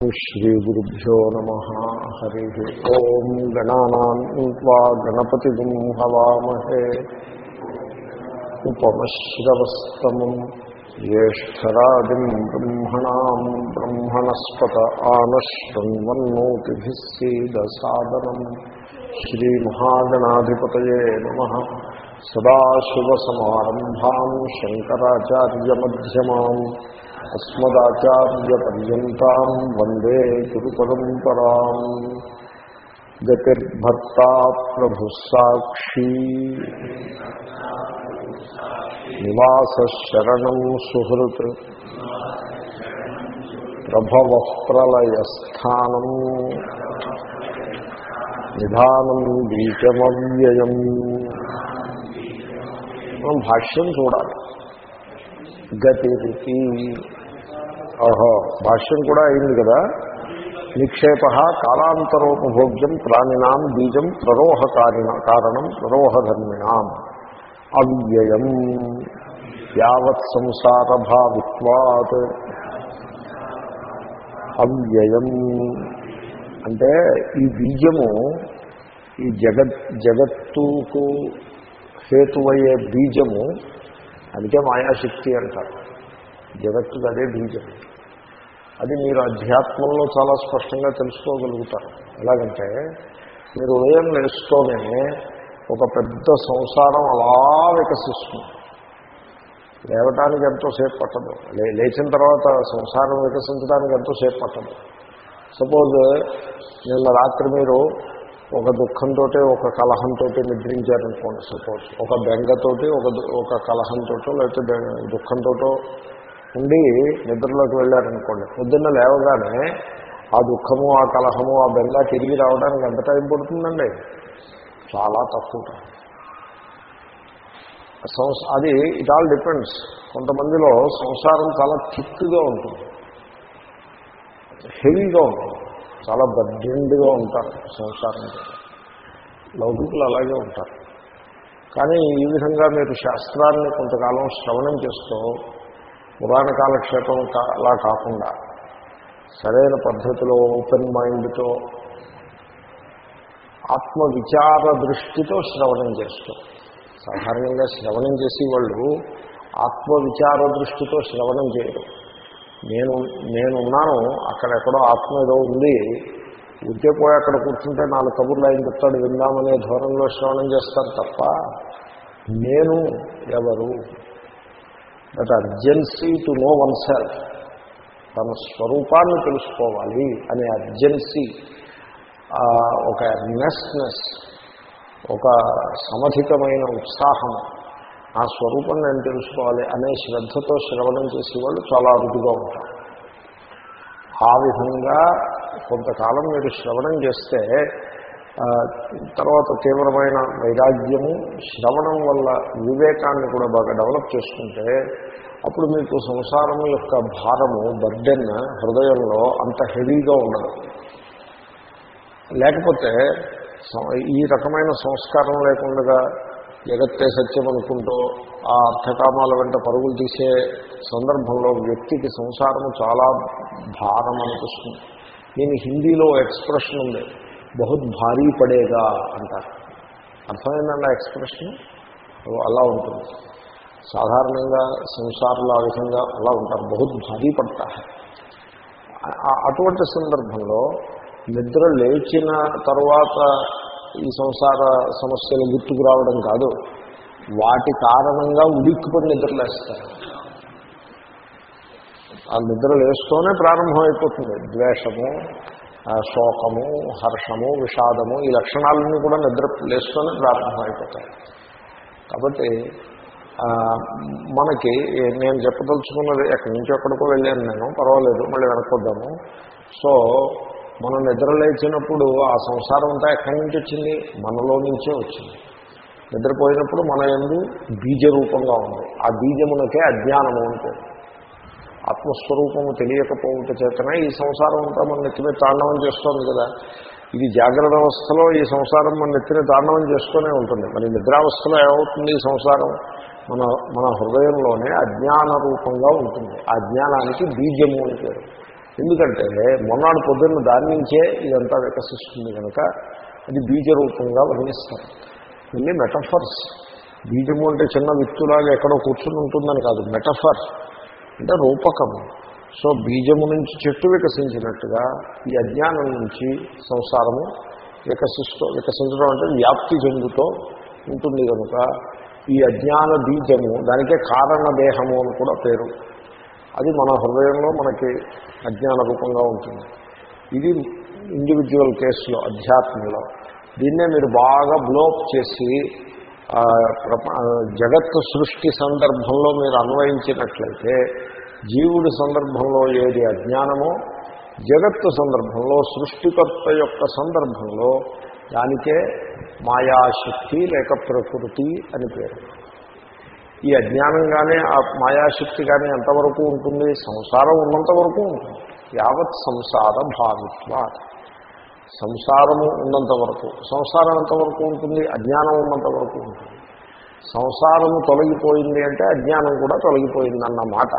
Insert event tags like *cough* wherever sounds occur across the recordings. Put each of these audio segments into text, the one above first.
श्रीगुरुभ्यो नमः हरिः ॐ गणानाम् त्वा गणपतिगुं हवामहे उपमश्रवस्तमम् ज्येष्ठरादिम् ब्रह्मणाम् ब्रह्मणस्पत आनश्वन्वन्नोतिभिः सीदसादनम् श्रीमहागणाधिपतये नमः सदाशिवसमारम्भाम् शङ्कराचार्यमध्यमाम् అస్మదాచార్యపర్యంతం వందే గురు పరంపరా గతిర్భర్త ప్రభుసాక్షీ నివాసశరణం సుహృత్ ప్రభవ ప్రళయస్థానం నిధానం బీజమవ్యయం మనం భాష్యం చూడాలి. గతిరికి ఓహో భాష్యం కూడా అయింది కదా. నిక్షేప కాలాంతరోపభోగ్యం ప్రాణినాం బీజం ప్రరోహ కారణం ప్రరోహధర్మిణాం. అవ్యయం. యావత్ సంసారభావిత్వాత్ అవ్యయం. అంటే ఈ బీజము ఈ జగత్ జగత్తుకు హేతువయ్యే బీజము అందుకే మాయాశక్తి అంటారు. జగత్తుకు అదే బీజం అది మీరు అధ్యాత్మంలో చాలా స్పష్టంగా తెలుసుకోగలుగుతారు. ఎలాగంటే మీరు ఉదయం లేస్తూనే ఒక పెద్ద సంసారం అలా వికసిస్తుంది. లేవటానికి ఎంతోసేపు పట్టదు. లేచిన తర్వాత సంసారం వికసించడానికి ఎంతోసేపు పట్టదు. సపోజ్ నిన్న రాత్రి మీరు ఒక దుఃఖంతో ఒక కలహంతో నిద్రించారనుకోండి సపోజ్. ఒక బెంగతోటి ఒక ఒక కలహంతో లేకపోతే దుఃఖంతో ఉండి నిద్రలోకి వెళ్ళారనుకోండి. పొద్దున్న లేవగానే ఆ దుఃఖము ఆ కలహము ఆ బెంగ తిరిగి రావడానికి ఎంత టైం పడుతుందండి? చాలా తక్కువ సంస్ అది ఇట్ ఆల్ డిపెండ్స్. కొంతమందిలో సంసారం చాలా థిక్గా ఉంటుంది. హెవీగా ఉంటుంది. చాలా బడ్జెండ్గా ఉంటారు సంసారం. లౌకికులు అలాగే ఉంటారు. కానీ ఈ విధంగా మీరు శాస్త్రాన్ని కొంతకాలం శ్రవణం చేస్తూ పురాణ కాలక్షేపం అలా కాకుండా సరైన పద్ధతిలో ఓపెన్ మైండ్తో ఆత్మవిచార దృష్టితో శ్రవణం చేస్తూ. సాధారణంగా శ్రవణం చేసి వాళ్ళు ఆత్మవిచార దృష్టితో శ్రవణం చేయరు. నేను నేనున్నాను అక్కడెక్కడో ఆత్మ ఏదో ఉంది ఉద్యోగ పోయి అక్కడ కూర్చుంటే నాలుగు కబుర్లు ఆయన చెప్తాడు విందామనే ధోరణిలో శ్రవణం చేస్తారు తప్ప నేను ఎవరు? That urgency to know oneself తన స్వరూపాన్ని తెలుసుకోవాలి అనే అర్జెన్సీ ఒక ఎర్నెస్నెస్ ఒక సమధికమైన ఉత్సాహం ఆ స్వరూపం నేను తెలుసుకోవాలి అనే శ్రద్ధతో శ్రవణం చేసేవాళ్ళు చాలా అరుదుగా ఉంటారు. ఆ విధంగా కొంతకాలం మీరు శ్రవణం చేస్తే తర్వాత తీవ్రమైన వైరాగ్యము శ్రవణం వల్ల వివేకాన్ని కూడా బాగా డెవలప్ చేసుకుంటే అప్పుడు మీకు సంసారం యొక్క భారము బర్డెన్ హృదయంలో అంత హెవీగా ఉండదు. లేకపోతే ఈ రకమైన సంస్కారం లేకుండా జగత్తే సత్యం అనుకుంటూ ఆ అర్థకామాల వెంట పరుగులు తీసే సందర్భంలో వ్యక్తికి సంసారం చాలా భారం అనిపిస్తుంది. నేను హిందీలో ఎక్స్ప్రెషన్ ఉంది. బహుత్ భారీ పడేగా అంటారు. అర్థమైందండి ఆ ఎక్స్ప్రెషన్? అలా ఉంటుంది. సాధారణంగా సంసారంలో ఆ విధంగా అలా ఉంటారు. బహుత్ భారీ పడతా. అటువంటి సందర్భంలో నిద్ర లేచిన తర్వాత ఈ సంసార సమస్యలు గుర్తుకు రావడం కాదు. వాటి కారణంగా ఉడిక్కుపడి నిద్రలేస్తారు ఆ నిద్ర లేస్తూనే ప్రారంభమైపోతుంది ద్వేషము శోకము హర్షము విషాదము ఈ లక్షణాలన్నీ కూడా నిద్ర లేస్తూనే ప్రారంభమైపోతాయి. కాబట్టి మనకి నేను చెప్పదలుచుకున్నది ఎక్కడి నుంచి ఎక్కడికో వెళ్ళాను నేను పర్వాలేదు మళ్ళీ వెనకొద్దాము సో మనం నిద్ర లేచినప్పుడు ఆ సంసారం అంతా ఎక్కడి నుంచి వచ్చింది? మనలో నుంచే వచ్చింది. నిద్రపోయినప్పుడు మన ఎందు బీజ రూపంగా ఉంది. ఆ బీజమునకే అజ్ఞానము అంటే ఆత్మస్వరూపము తెలియకపోవట చేతనే ఈ సంసారం అంతా మన నెత్తిమే తాండవం చేస్తోంది కదా. ఇది జాగ్రత్త అవస్థలో ఈ సంసారం మన నెత్తిన తాండవం చేస్తూనే ఉంటుంది. మరి నిద్రావస్థలో ఏమవుతుంది ఈ సంసారం? మన మన హృదయంలోనే అజ్ఞాన రూపంగా ఉంటుంది. ఆ జ్ఞానానికి బీజము అని పేరు. ఎందుకంటే మొన్నాడు పొద్దున్న దాని నుంచే ఇదంతా వికసిస్తుంది కనుక అది బీజ రూపంగా వర్ణిస్తారు. ఇవన్నీ మెటఫర్స్ బీజము అంటే చిన్న విత్తులాగా ఎక్కడో కూర్చుని ఉంటుందని కాదు. మెటఫర్ అంటే రూపకము. సో బీజము నుంచి చెట్టు వికసించినట్టుగా ఈ అజ్ఞానం నుంచి సంసారము వికసిస్తూ వికసించడం అంటే వ్యాప్తి చెందుతూ ఉంటుంది కనుక ఈ అజ్ఞాన బీజము దానికే కారణ దేహము అని కూడా పేరు. అది మన హృదయంలో మనకి అజ్ఞాన రూపంగా ఉంటుంది. ఇది ఇండివిజువల్ కేసులో అధ్యాత్మంలో. దీన్నే మీరు బాగా బ్లోప్ చేసి ఆ, జగత్తు సృష్టి సందర్భంలో మీరు అన్వయించినట్లయితే జీవుడి సందర్భంలో ఏది అజ్ఞానమో జగత్తు సందర్భంలో సృష్టికర్త యొక్క సందర్భంలో దానికే మాయాశక్తి లేక ప్రకృతి అని పేరు. ఈ అజ్ఞానంగానే ఆ మాయాశక్తి కానీ ఎంతవరకు ఉంటుంది? సంసారం ఉన్నంత వరకు ఉంటుంది. యావత్ సంసార భావిత్వ సంసారము ఉన్నంత వరకు సంసారం ఎంతవరకు ఉంటుంది? అజ్ఞానం ఉన్నంత వరకు ఉంటుంది. సంసారము తొలగిపోయింది అంటే అజ్ఞానం కూడా తొలగిపోయింది అన్న మాట.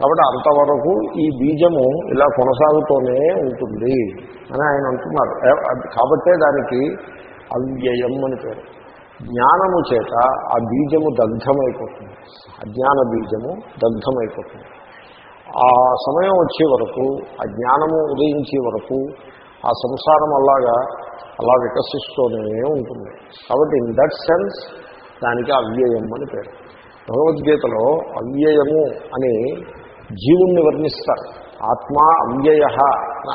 కాబట్టి అంతవరకు ఈ బీజము ఇలా కొనసాగుతూనే ఉంటుంది అని ఆయన అంటున్నారు. కాబట్టే దానికి అవ్యయం అని పేరు. జ్ఞానము చేత ఆ బీజము దగ్ధమైపోతుంది. అజ్ఞాన బీజము దగ్ధమైపోతుంది. ఆ సమయం వచ్చే వరకు ఆ జ్ఞానము ఉదయించే వరకు ఆ సంసారం అలాగా అలా వికసిస్తూనే ఉంటుంది. కాబట్టి ఇన్ దట్ సెన్స్ దానికి అవ్యయం అని పేరు. భగవద్గీతలో అవ్యయము అని జీవుణ్ణి వర్ణిస్తారు. ఆత్మ అవ్యయ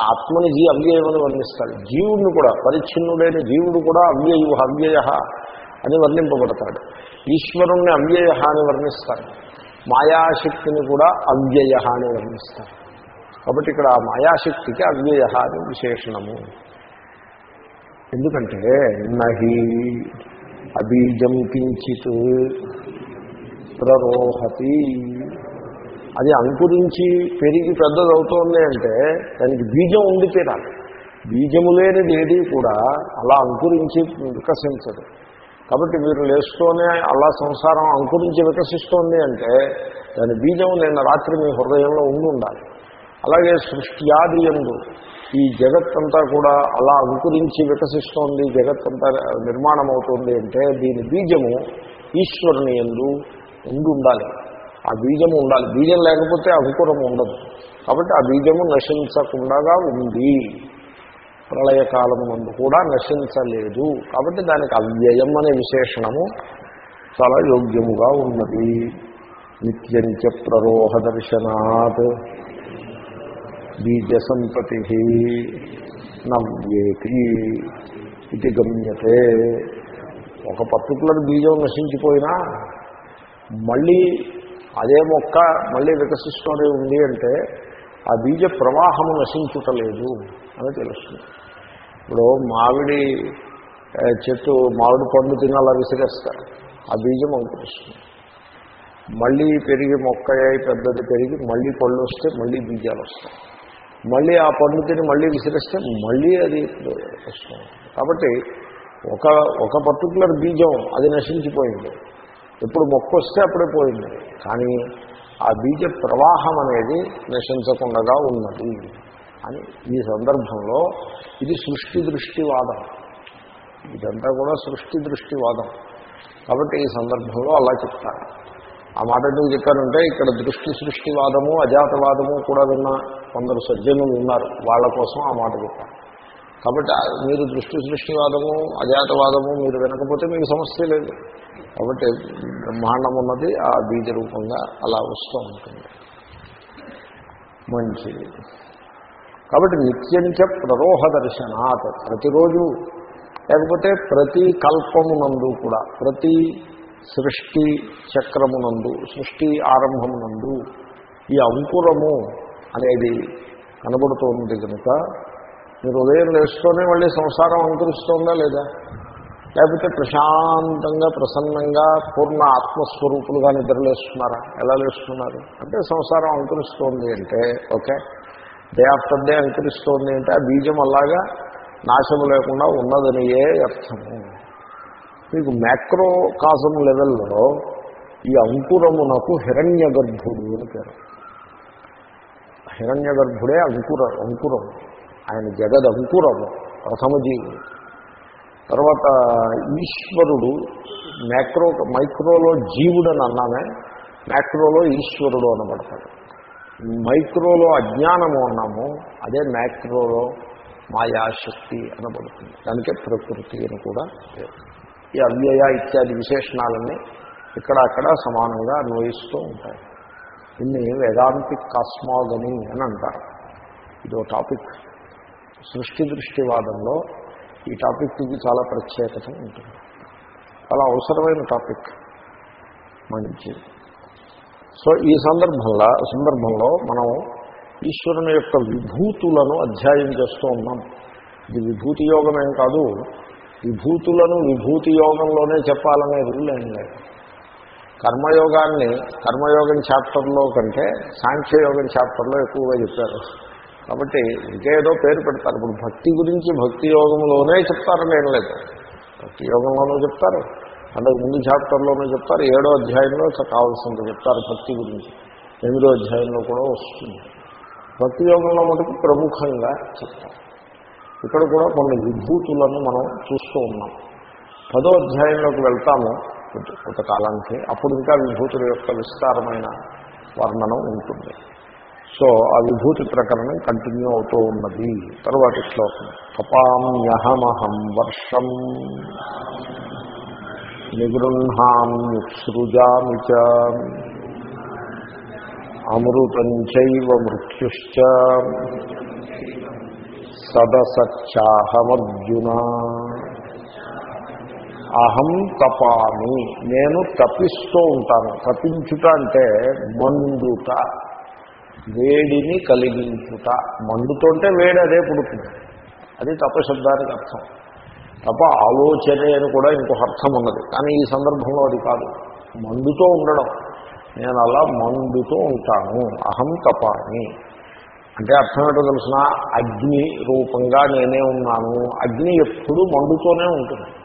ఆత్మని జీ అవ్యయమని వర్ణిస్తారు. జీవుణ్ణి కూడా పరిచ్ఛిన్నుడైన జీవుడు కూడా అవ్యయు అవ్యయ అని వర్ణింపబడతాడు. ఈశ్వరుణ్ణి అవ్యయ అని వర్ణిస్తారు. మాయాశక్తిని కూడా అవ్యయ అని వర్ణిస్తారు. కాబట్టి ఇక్కడ ఆ మాయాశక్తికి అవ్యయ అని విశేషణము. ఎందుకంటే నహి అబీజం కించిత్ ప్రరోహతి. అది అంకురించి పెరిగి పెద్దదవుతోంది అంటే దానికి బీజం ఉండి తీరాలి. బీజము లేనిది ఏది కూడా అలా అంకురించి వికసించదు. కాబట్టి మీరు లేస్తూనే అలా సంసారం అంకురించి వికసిస్తోంది అంటే దాని బీజం నిన్న రాత్రి మీ హృదయంలో ఉండి ఉండాలి. అలాగే సృష్ట్యాది ఎందు ఈ జగత్తంతా కూడా అలా అంకురించి వికసిస్తోంది జగత్తంతా నిర్మాణం అవుతుంది అంటే దీని బీజము ఈశ్వరుని ఎందు ఉండి ఉండాలి. ఆ బీజము ఉండాలి. బీజం లేకపోతే అంకురం ఉండదు. కాబట్టి ఆ బీజము నశించకుండా ఉంది. ప్రళయకాలము నందు కూడా నశించలేదు. కాబట్టి దానికి అవ్యయం అనే విశేషణము చాలా యోగ్యముగా ఉన్నది. నిత్యంచ ప్రరోహ దర్శనాత్. బీజ సంపతి నవ్యేతి ఇది గమ్యతే. ఒక పర్టికులర్ బీజం నశించిపోయినా మళ్ళీ అదే మొక్క మళ్ళీ వికసిస్తూనే ఉంది అంటే ఆ బీజ ప్రవాహము నశించుటలేదు అని తెలుస్తుంది. ఇప్పుడు మామిడి చెట్టు మామిడి పండు తినాలా విసిరేస్తారు ఆ బీజం అంకురిస్తుంది మళ్ళీ పెరిగి మొక్క పెద్దది పెరిగి మళ్ళీ పళ్ళు వస్తే మళ్ళీ బీజాలు వస్తాయి. మళ్ళీ ఆ పండు తిని మళ్ళీ విసిరిస్తే మళ్ళీ అది వస్తుంది. కాబట్టి ఒక ఒక పర్టికులర్ బీజం అది నశించిపోయింది. ఎప్పుడు మొక్క వస్తే అప్పుడే పోయింది. కానీ ఆ బీజ ప్రవాహం అనేది నశించకుండా ఉన్నది అని ఈ సందర్భంలో ఇది సృష్టి దృష్టివాదం. ఇదంతా కూడా సృష్టి దృష్టివాదం. కాబట్టి ఈ సందర్భంలో అలా చెప్తారు. ఆ మాట ఎందుకు చెప్పారంటే ఇక్కడ దృష్టి సృష్టివాదము అజాతవాదము కూడా విన్న కొందరు సజ్జనులు ఉన్నారు వాళ్ళ కోసం ఆ మాట చెప్పారు. కాబట్టి మీరు దృష్టి సృష్టివాదము అజాతవాదము మీరు వినకపోతే మీకు సమస్య లేదు. కాబట్టి బ్రహ్మాండం ఉన్నది ఆ బీజ రూపంగా అలా వస్తూ ఉంటుంది. మంచిది. కాబట్టి నిత్యంచ ప్రరోహ దర్శనాత్ ప్రతిరోజు లేకపోతే ప్రతి కల్పమునందు కూడా ప్రతి సృష్టి చక్రమునందు సృష్టి ఆరంభమునందు ఈ అంకురము అనేది కనబడుతోంది కనుక మీరు ఉదయం లేస్తూనే మళ్ళీ సంసారం అంకురిస్తోందా లేదా? లేకపోతే ప్రశాంతంగా ప్రసన్నంగా పూర్ణ ఆత్మస్వరూపులుగా నిద్రలేస్తున్నారా? ఎలా లేస్తున్నారు? అంటే సంసారం అంకురిస్తోంది అంటే ఓకే. డే ఆఫ్టర్ డే అంకురిస్తోంది అంటే ఆ బీజం అలాగా నాశము లేకుండా ఉన్నదనియే అర్థము. మీకు మ్యాక్రో కాసం లెవెల్లో ఈ అంకురమునకు హిరణ్య గర్భుడు అని పేరు. హిరణ్య గర్భుడే అంకుర అంకురం. ఆయన జగద్ అంకురము ప్రథమజీవి తర్వాత ఈశ్వరుడు మ్యాక్రో మైక్రోలో జీవుడు అని అన్నామే మ్యాక్రోలో ఈశ్వరుడు అనబడతాడు. మైక్రోలో అజ్ఞానము అన్నాము అదే మ్యాక్రోలో మాయాశక్తి అనబడుతుంది. దానికే ప్రకృతి అని కూడా ఈ అవ్యయ ఇత్యాది విశేషణాలన్నీ ఇక్కడ అక్కడ సమానంగా అన్వయిస్తూ ఉంటాయి. దీన్ని వేదాంతిక్ కాస్మాగని అని అంటారు. ఇదో టాపిక్. సృష్టి దృష్టివాదంలో ఈ టాపిక్కి చాలా ప్రత్యేకత ఉంటుంది. చాలా అవసరమైన టాపిక్ మంచిది సో ఈ సందర్భంలో సందర్భంలో మనం ఈశ్వరుని యొక్క విభూతులను అధ్యాయం చేస్తూ ఉన్నాం. ఇది విభూతి యోగమేం కాదు. విభూతులను విభూతి యోగంలోనే చెప్పాలనే రూల్ ఏం లేదు. కర్మయోగాన్ని కర్మయోగం చాప్టర్లో కంటే సాంఖ్యయోగం చాప్టర్లో ఎక్కువగా చెప్పారు. కాబట్టి ఇంకేదో పేరు పెడతారు. ఇప్పుడు భక్తి గురించి భక్తి యోగంలోనే చెప్తారు నేను లేదు. భక్తి యోగంలోనూ చెప్తారు. అంటే ముందు చాప్టర్లోనూ చెప్తారు. ఏడో అధ్యాయంలో కావాల్సింది చెప్తారు భక్తి గురించి. ఎనిమిదో అధ్యాయంలో కూడా వస్తుంది. భక్తి యోగంలో మటుకు ప్రముఖంగా చెప్తారు. ఇక్కడ కూడా కొన్ని విభూతులను మనం చూస్తూ ఉన్నాం. పదో అధ్యాయంలోకి వెళ్తాము. కొంతకాలానికి అప్పుడు ఇంకా విభూతుల యొక్క విస్తారమైన వర్ణనం ఉంటుంది. సో ఆ విభూతి ప్రకరణం కంటిన్యూ అవుతూ ఉన్నది. తర్వాతి శ్లోకం. కపామ్యహమహం వర్షం నిగృహామ్యుత్సృజామి చ అమృతం చైవ మృత్యుశ్చ సదసచ్చాహమర్జున అహం తపామి. నేను తపిస్తూ ఉంటాను. తపించుట అంటే మండుట వేడిని కలిగించుట. మండుతుంటే వేడి అదే పుడుతుంది. అది తపశబ్దానికి అర్థం. తప ఆలోచనే అని కూడా ఇంకొక అర్థం ఉన్నది. కానీ ఈ సందర్భంలో అది కాదు. మండుతో ఉండడం. నేను అలా మండుతూ ఉంటాను. అహం తపాని అంటే అర్థం ఏంటో తెలిసిన? అగ్ని రూపంగా నేనే ఉన్నాను. అగ్ని ఎప్పుడూ మండుతూనే ఉంటుంది.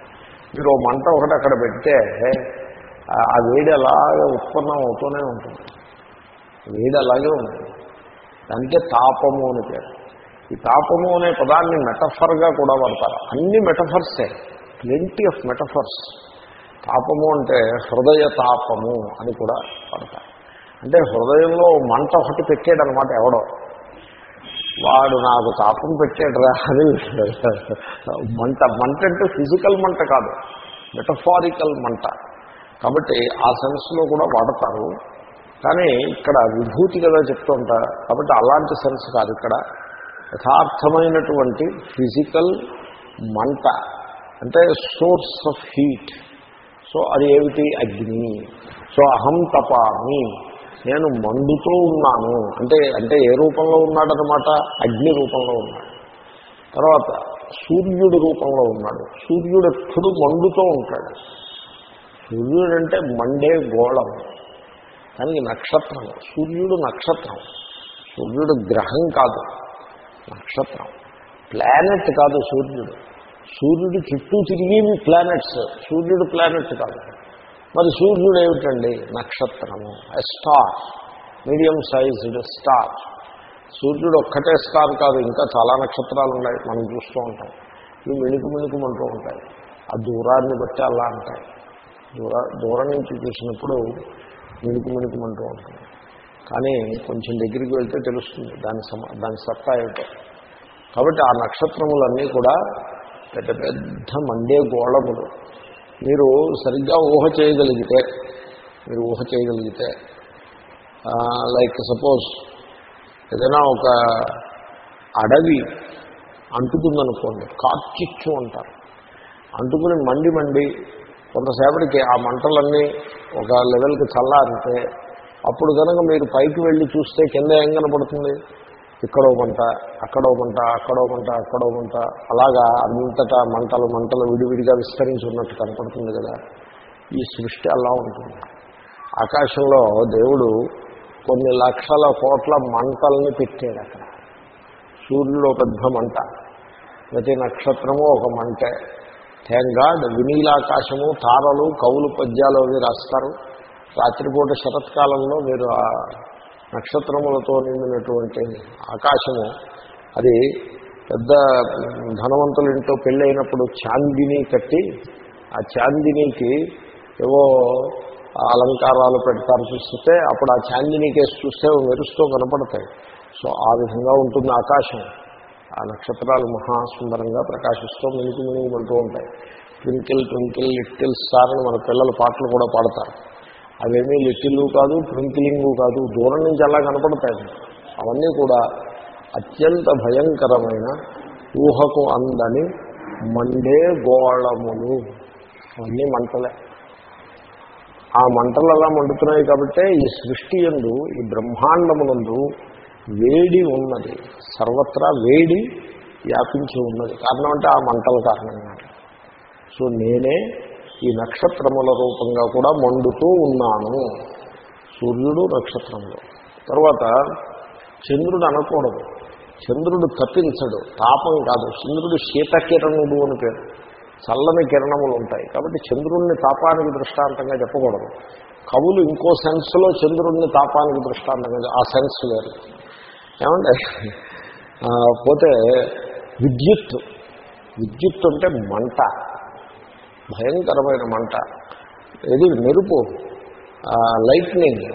మీరు ఓ మంట ఒకటి అక్కడ పెడితే ఆ వేడి అలాగే ఉత్పన్నం అవుతూనే ఉంటుంది. వేడి అలాగే ఉంటుంది. దానికే తాపము అని పేరు. ఈ తాపము అనే పదాన్ని మెటఫర్గా కూడా వాడతారు. అన్ని మెటఫర్సే. ప్లెంటీ ఆఫ్ మెటఫర్స్ తాపము అంటే హృదయ తాపము అని కూడా పడతారు అంటే హృదయంలో మంట ఒకటి పెట్టాడనమాట ఎవడో. వాడు నాకు తాపం పెట్టాడురా అది మంట మంట అంటే ఫిజికల్ మంట కాదు మెటఫారికల్ మంట. కాబట్టి ఆ సెన్స్లో కూడా వాడతారు. కానీ ఇక్కడ విభూతి కదా చెప్తూ ఉంటారు కాబట్టి అలాంటి సెన్స్ కాదు ఇక్కడ. యథార్థమైనటువంటి ఫిజికల్ మంట అంటే సోర్స్ ఆఫ్ హీట్ సో అది ఏమిటి? అగ్ని. సో అహం తపామి. నేను మండుతూ ఉన్నాను. అంటే అంటే ఏ రూపంలో ఉన్నాడనమాట అగ్ని రూపంలో ఉన్నాడు. తర్వాత సూర్యుడి రూపంలో ఉన్నాడు. సూర్యుడు ఎప్పుడు మండుతూ ఉంటాడు. సూర్యుడు అంటే మండే గోళం. దానికి నక్షత్రం. సూర్యుడు నక్షత్రం. సూర్యుడు గ్రహం కాదు. నక్షత్రం. ప్లానెట్ కాదు సూర్యుడు. సూర్యుడు చుట్టూ తిరిగి ప్లానెట్స్. సూర్యుడు ప్లానెట్ కాదు. మరి సూర్యుడు ఏమిటండి? నక్షత్రము. స్టార్ మీడియం సైజ్డ్ స్టార్ సూర్యుడు ఒక్కటే స్టార్ కాదు ఇంకా చాలా నక్షత్రాలు ఉన్నాయి మనం చూస్తూ ఉంటాం. ఇవి మిణుకు మిణుకుమంటూ ఉంటాయి. ఆ దూరాన్ని బట్టి అలా అంటాయి. దూర దూరం నుంచి చూసినప్పుడు మిణుకు మిణుకుమంటూ ఉంటుంది. కానీ కొంచెం దగ్గరికి వెళ్తే తెలుస్తుంది దాని సమ దాని సత్తా ఏమిటో. కాబట్టి ఆ నక్షత్రములన్నీ కూడా పెద్ద పెద్ద మండే గోళములు. మీరు సరిగ్గా ఊహ చేయగలిగితే మీరు ఊహ చేయగలిగితే లైక్ సపోజ్ ఏదైనా ఒక అడవి అంటుకుందనుకోండి కార్చిచ్చు అంటారు. అంటుకుని మండి మండి కొంతసేపటికి ఆ మంటలన్నీ ఒక లెవెల్కి చల్లారితే అప్పుడు కనుక మీరు పైకి వెళ్ళి చూస్తే కింద ఏం కనపడుతుంది? ఇక్కడో మంట అక్కడో మంట అక్కడో మంట అక్కడో మంట అలాగా అంతటా మంటలు మంటలు విడివిడిగా విస్తరించి ఉన్నట్టు కనపడుతుంది కదా. ఈ సృష్టి అలా ఉంటుంది. ఆకాశంలో దేవుడు కొన్ని లక్షల కోట్ల మంటల్ని పెట్టాడు అక్కడ. సూర్యుడు ఒక పెద్ద మంట. ప్రతి నక్షత్రము ఒక మంటే. థ్యాంక్ వినీలాకాశము తారలు కవులు పద్యాలు అవి రాస్తారు. రాత్రిపూట శరత్కాలంలో మీరు నక్షత్రములతో నిండినటువంటి ఆకాశము అది పెద్ద ధనవంతుల ఇంట్లో పెళ్ళి అయినప్పుడు చాందిని కట్టి ఆ చాందినికి ఏవో అలంకారాలు పెడతారు చూస్తే అప్పుడు ఆ చాందిని కేసు చూస్తే మెరుస్తూ కనపడతాయి. సో ఆ విధంగా ఉంటుంది ఆకాశం. ఆ నక్షత్రాలు మహాసుందరంగా ప్రకాశిస్తూ మినుకు మినిగి పడుతూ ఉంటాయి. ట్వింకిల్ ట్వింకిల్ లిట్టిల్ స్టార్ అని మన పిల్లల పాటలు కూడా పాడతారు. అవేమీ లిటిల్లు కాదు ట్వింకిలింగు కాదు దూరం నుంచి అలా కనపడతాయి. అవన్నీ కూడా అత్యంత భయంకరమైన ఊహకు అందని మండే గోళములు. అవన్నీ మంటలే. ఆ మంటలు అలా మండుతున్నాయి కాబట్టే ఈ సృష్టి ఎందు ఈ బ్రహ్మాండమునందు వేడి ఉన్నది. సర్వత్రా వేడి వ్యాపించి ఉన్నది. కారణం అంటే ఆ మంటల కారణంగా సో నేనే ఈ నక్షత్రముల రూపంగా కూడా మండుతూ ఉన్నాను. సూర్యుడు నక్షత్రములు తర్వాత చంద్రుడు అనకూడదు. చంద్రుడు తప్పించడు. తాపం కాదు. చంద్రుడు శీతకిరణుడు అని పేరు. చల్లని కిరణములు ఉంటాయి. కాబట్టి చంద్రుణ్ణి తాపానికి దృష్టాంతంగా చెప్పకూడదు. కవులు ఇంకో సెన్స్లో చంద్రుణ్ణి తాపానికి దృష్టాంతంగా ఆ సెన్స్ వేరు. ఏమంటే పోతే విద్యుత్ విద్యుత్ అంటే మంట. భయంకరమైన మంట. ఇది మెరుపు. లైట్నింగ్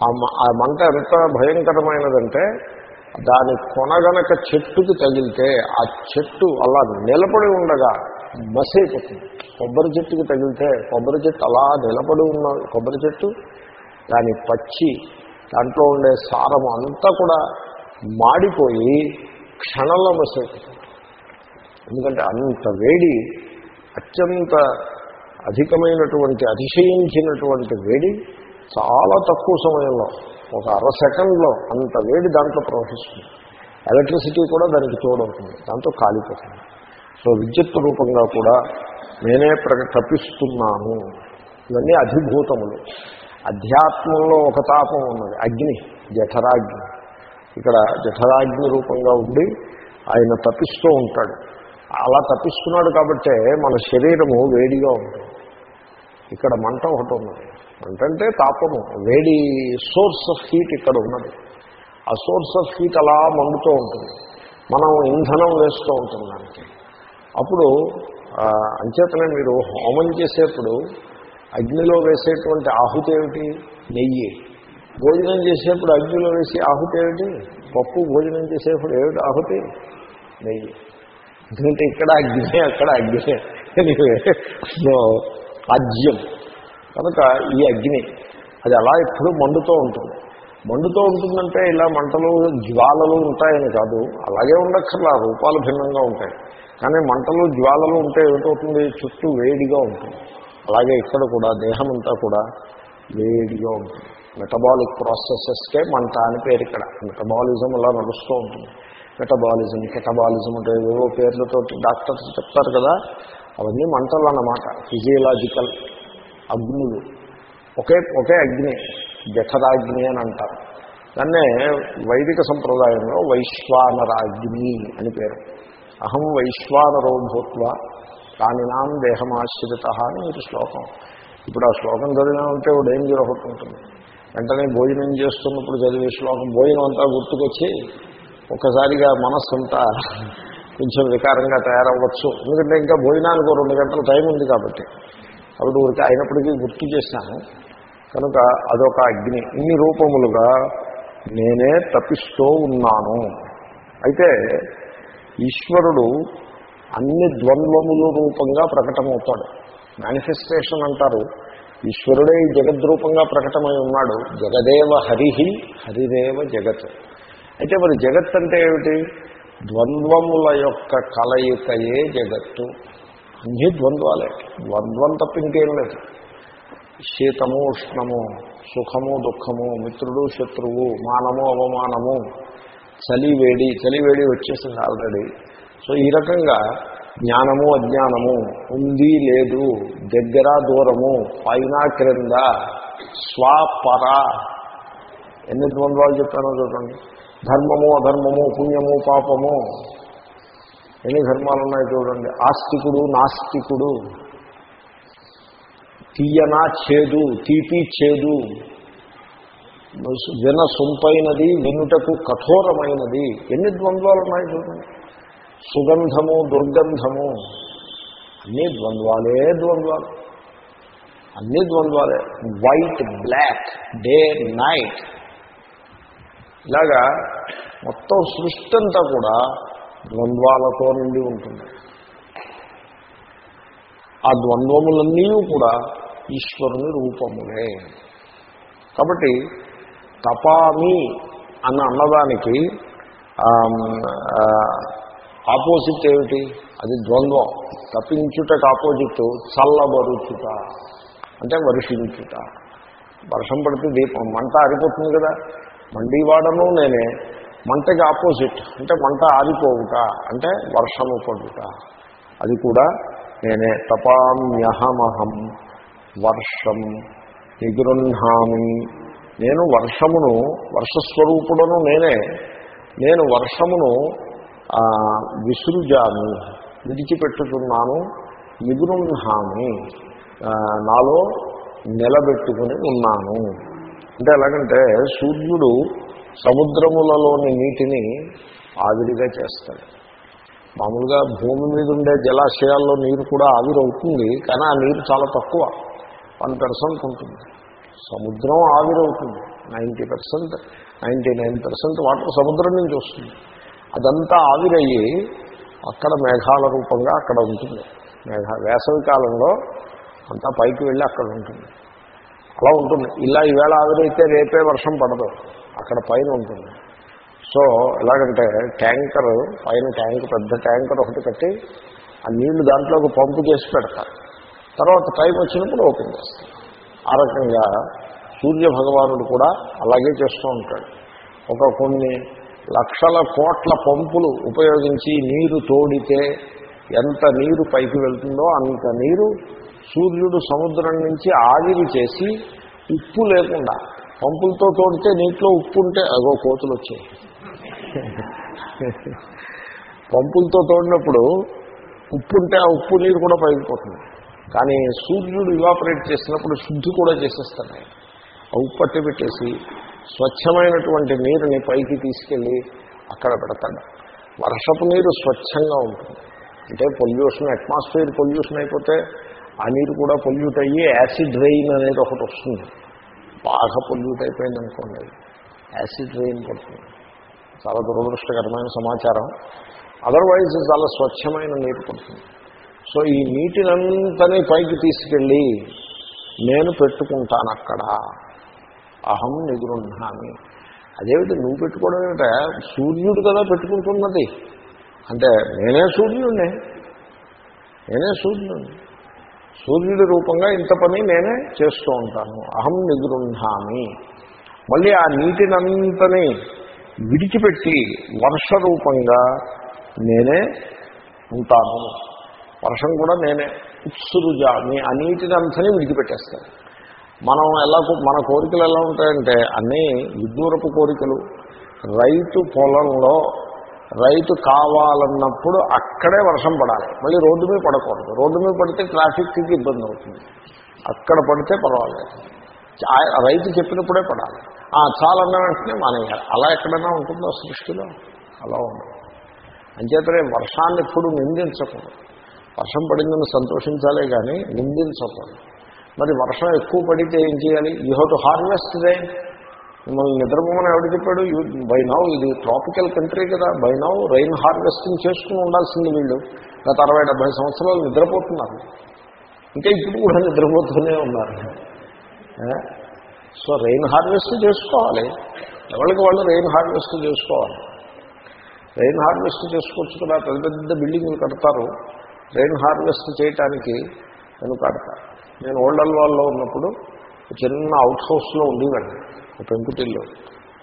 ఆ మ- ఆ మంట ఎంత భయంకరమైనదంటే దాని కొనగనక చెట్టుకి తగిలితే ఆ చెట్టు అలా నిలబడి ఉండగా మసైపోతుంది కొబ్బరి చెట్టుకి తగిలితే కొబ్బరి చెట్టు అలా నిలబడి ఉన్న కొబ్బరి చెట్టు దాని పచ్చి దాంట్లో ఉండే సారం అంతా కూడా మాడిపోయి క్షణంలో మసైపోతుంది ఎందుకంటే అంత వేడి అత్యంత అధికమైనటువంటి అతిశయించినటువంటి వేడి చాలా తక్కువ సమయంలో ఒక అర సెకండ్లో అంత వేడి దాంట్లో ప్రవహిస్తుంది. ఎలక్ట్రిసిటీ కూడా దానికి తోడవుతుంది దాంతో కాలిపోతుంది. సో విద్యుత్ రూపంగా కూడా నేనే ప్ర తప్పిస్తున్నాను. ఇవన్నీ అధిభూతములు. అధ్యాత్మంలో ఒక తాపం ఉన్నది అగ్ని జఠరాగ్ని. ఇక్కడ జఠరాగ్ని రూపంగా ఉండి ఆయన తప్పిస్తూ ఉంటాడు. అలా తప్పిస్తున్నాడు కాబట్టే మన శరీరము వేడిగా ఉంటుంది. ఇక్కడ మంట ఒకటి ఉన్నది. మంట అంటే తాపము. వేడి సోర్స్ ఆఫ్ హీట్ ఇక్కడ ఉన్నది. ఆ సోర్స్ ఆఫ్ హీట్ అలా మండుతూ ఉంటుంది. మనం ఇంధనం వేస్తూ ఉంటుంది దానికి. అప్పుడు అంచేతనే మీరు హోమం చేసేప్పుడు అగ్నిలో వేసేటువంటి ఆహుతి ఏమిటి? నెయ్యి. భోజనం చేసేప్పుడు అగ్నిలో వేసి ఆహుతి ఏమిటి? పప్పు భోజనం చేసేప్పుడు ఏమిటి ఆహుతి? నెయ్యి. ఎందుకంటే ఇక్కడ అగ్ని అక్కడ అగ్ని సో ఆజ్యం కనుక ఈ అగ్ని అది అలా ఎప్పుడు మండుతూ ఉంటుంది. మండుతూ ఉంటుందంటే ఇలా మంటలు జ్వాలలు ఉంటాయని కాదు. అలాగే ఉండక్కర్లా రూపాలు భిన్నంగా ఉంటాయి. కానీ మంటలు జ్వాలలు ఉంటే ఏమిటవుతుంది? చుట్టూ వేడిగా ఉంటుంది. అలాగే ఇక్కడ కూడా దేహం అంతా కూడా వేడిగా ఉంటుంది. మెటబాలిక్ ప్రాసెసెస్కే మంట అని పేరు ఇక్కడ. మెటబాలిజం అలా నడుస్తూ ఉంటుంది. మెటబాలిజం కెటబాలిజం అంటే ఏవో పేర్లతో డాక్టర్స్ చెప్తారు కదా అవన్నీ మంటలు అన్నమాట ఫిజియలాజికల్ అగ్నులు. ఒకే ఒకే అగ్ని జఠరాగ్ని అని అంటారు. దాన్నే వైదిక సంప్రదాయంలో వైశ్వానరాగ్ని అని పేరు. అహం వైశ్వానరో భూత్వ కానినాం దేహమాశ్రిత అని మీరు శ్లోకం. ఇప్పుడు ఆ శ్లోకం చదివినామంటే డేంజర్ ఒకటి ఉంటుంది. వెంటనే భోజనం చేస్తున్నప్పుడు చదివే శ్లోకం భోజనం అంతా గుర్తుకొచ్చి ఒక్కసారిగా మనస్సంతా కొంచెం వికారంగా తయారవ్వచ్చు. ఎందుకంటే ఇంకా భోజనానికి రెండు గంటల టైం ఉంది కాబట్టి. అప్పుడు ఊరికి అయినప్పటికీ గుర్తు చేశాను. కనుక అదొక అగ్ని. ఇన్ని రూపములుగా నేనే తప్పిస్తూ ఉన్నాను. అయితే ఈశ్వరుడు అన్ని ద్వంద్వములు రూపంగా ప్రకటమవుతాడు. మేనిఫెస్టేషన్ అంటారు. ఈశ్వరుడే ఈ జగద్రూపంగా ప్రకటమై ఉన్నాడు. జగదేవ హరిహి హరిదేవ జగత్. అయితే మరి జగత్ అంటే ఏమిటి? ద్వంద్వముల యొక్క కలయికయే జగత్తు. అన్నీ ద్వంద్వాలే. ద్వంద్వం తప్ప ఇంకేం లేదు. శీతము ఉష్ణము సుఖము దుఃఖము మిత్రుడు శత్రువు మానము అవమానము చలి వేడి చలి వేడి వచ్చేసింది ఆల్రెడీ సో ఈ రకంగా జ్ఞానము అజ్ఞానము ఉంది లేదు దగ్గర దూరము పైన క్రింద స్వాపర. ఎన్ని ద్వంద్వాలు చెప్పానో చూడండి. ధర్మము అధర్మము పుణ్యము పాపము ఎన్ని ధర్మాలు ఉన్నాయి చూడండి. ఆస్తికుడు నాస్తికుడు. తీయనా చేదు తీపి చేదు. విన సొంపైనది వినుటకు కఠోరమైనది. ఎన్ని ద్వంద్వాలు ఉన్నాయి చూడండి. సుగంధము దుర్గంధము. అన్ని ద్వంద్వాలే ద్వంద్వాలు. అన్ని ద్వంద్వాలే. వైట్ బ్లాక్ డే నైట్ ఇలాగా మొత్తం సృష్టి అంతా కూడా ద్వంద్వాలతో నిండి ఉంటుంది. ఆ ద్వంద్వములన్నీ కూడా ఈశ్వరుని రూపములే. కాబట్టి తపామి అన్న అన్నదానికి ఆపోజిట్ ఏమిటి? అది ద్వంద్వం. తప్పించుటకు ఆపోజిట్ చల్లబరుచుట అంటే వర్షించుట. వర్షం పడితే దీపం మంట ఆరిపోతుంది కదా. మండివాడను నేనే. మంటకి ఆపోజిట్. అంటే మంట ఆరిపోవుట. అంటే వర్షము పడుట. అది కూడా నేనే. తపామ్యహమహం. వర్షం నిగృహామి. నేను వర్షమును వర్షస్వరూపుడను నేనే. నేను వర్షమును విసృజామి. విడిచిపెట్టుతున్నాను నిగృహామి. నాలో నిలబెట్టుకుని ఉన్నాను. అంటే ఎలాగంటే సూర్యుడు సముద్రములలోని నీటిని ఆవిరిగా చేస్తాడు. మామూలుగా భూమి మీద ఉండే జలాశయాల్లో నీరు కూడా ఆవిరవుతుంది కానీ ఆ నీరు చాలా తక్కువ. వన్ పర్సెంట్ ఉంటుంది. సముద్రం ఆవిరవుతుంది. Ninety percent ninety nine percent water సముద్రం నుంచి వస్తుంది. అదంతా ఆవిరయ్యి అక్కడ మేఘాల రూపంగా అక్కడ ఉంటుంది. మేఘ వేసవి కాలంలో అంతా పైకి వెళ్ళి అక్కడ ఉంటుంది. అలా ఉంటుంది. ఇలా ఈవేళ ఆవిరైతే రేపే వర్షం పడదు. అక్కడ పైన ఉంటుంది. సో ఎలాగంటే ట్యాంకర్ పైన ట్యాంక్ పెద్ద ట్యాంకర్ ఒకటి కట్టి ఆ నీళ్ళు దాంట్లోకి పంపు చేసి పెడతారు. తర్వాత టైం వచ్చినప్పుడు ఓపెన్ చేస్తారు. ఆ రకంగా సూర్య భగవానుడు కూడా అలాగే చేస్తూ ఉంటాడు. ఒక కొన్ని లక్షల కోట్ల పంపులు ఉపయోగించి నీరు తోడితే ఎంత నీరు పైకి వెళ్తుందో అంత నీరు సూర్యుడు సముద్రం నుంచి ఆవిరి చేసి ఉప్పు లేకుండా పంపులతో తోడితే నీటిలో ఉప్పు ఉంటే అగో కోతులు వచ్చాయి పంపులతో తోడినప్పుడు ఉప్పు ఉంటే ఆ ఉప్పు నీరు కూడా పగిలిపోతుంది. కానీ సూర్యుడు ఇవాపరేట్ చేసినప్పుడు శుద్ధి కూడా చేసేస్తాడు. ఆ ఉప్పు పట్టి పెట్టేసి స్వచ్ఛమైనటువంటి నీరుని పైకి తీసుకెళ్ళి అక్కడ పెడతాడు. వర్షపు నీరు స్వచ్ఛంగా ఉంటుంది. అంటే పొల్యూషన్ అట్మాస్ఫియర్ పొల్యూషన్ అయిపోతే ఆ నీరు కూడా పొల్యూట్ అయ్యి యాసిడ్ రెయిన్ అనేది ఒకటి వస్తుంది. బాగా పొల్యూట్ అయిపోయింది అనుకోండి. యాసిడ్ రెయిన్ పడుతుంది. చాలా దురదృష్టకరమైన సమాచారం. అదర్వైజ్ చాలా స్వచ్ఛమైన నీరు పడుతుంది. సో ఈ నీటినంతని పైకి తీసుకెళ్ళి నేను పెట్టుకుంటాను అక్కడ. అహం నిగురున్నాను అదేమిటి నువ్వు పెట్టుకోవడం ఏమిట? సూర్యుడు కదా పెట్టుకుంటున్నది. అంటే నేనే సూర్యుడిని నేనే సూర్యుడిని సూర్యుడి రూపంగా ఇంత పని నేనే చేస్తూ ఉంటాను. అహం నిగృహామి. మళ్ళీ ఆ నీటినంతని విడిచిపెట్టి వర్ష రూపంగా నేనే ఉంటాను. వర్షం కూడా నేనే ఉత్సృజామి. ఆ నీటినంతని విడిచిపెట్టేస్తాను. మనం ఎలా మన కోరికలు ఎలా ఉంటాయంటే అన్నీ విదూరపు కోరికలు. రైతు పొలంలో రైతు కావాలన్నప్పుడు అక్కడే వర్షం పడాలి. మళ్ళీ రోడ్డు మీద పడకూడదు. రోడ్డు మీద పడితే ట్రాఫిక్కి ఇబ్బంది అవుతుంది. అక్కడ పడితే పర్వాలేదు. రైతు చెప్పినప్పుడే పడాలి. చాలన్న వెంటనే మానేయాలి. అలా ఎక్కడైనా ఉంటుందో సృష్టిలో? అలా ఉండదు. అంచేతనే వర్షాన్ని ఎప్పుడు నిందించకూడదు. వర్షం పడిందని సంతోషించాలే కానీ నిందించకూడదు. మరి వర్షం ఎక్కువ పడితే ఏం చేయాలి? You have to harvest they మిమ్మల్ని నిద్రపోమని ఎవడు చెప్పాడు? బై నౌ ఇది ట్రాపికల్ కంట్రీ కదా. బై రెయిన్ రైన్ హార్వెస్టింగ్ చేసుకుని ఉండాల్సింది వీళ్ళు. గత అరవై డెబ్బై సంవత్సరాలు నిద్రపోతున్నారు. ఇంకా ఇప్పుడు కూడా నిద్రపోతూనే ఉన్నారు. సో రెయిన్ హార్వెస్ట్ చేసుకోవాలి. ఎవరికి వాళ్ళు రెయిన్ హార్వెస్ట్ చేసుకోవాలి? రెయిన్ హార్వెస్ట్ చేసుకోవచ్చు కదా. పెద్ద పెద్ద బిల్డింగ్లు కడతారు. రెయిన్ హార్వెస్ట్ చేయటానికి నేను కడతాను నేను ఓల్డ్ అల్వాల్లో ఉన్నప్పుడు చిన్న అవుట్ హౌస్లో ఉండేవాడిని. పెంకుటిల్లు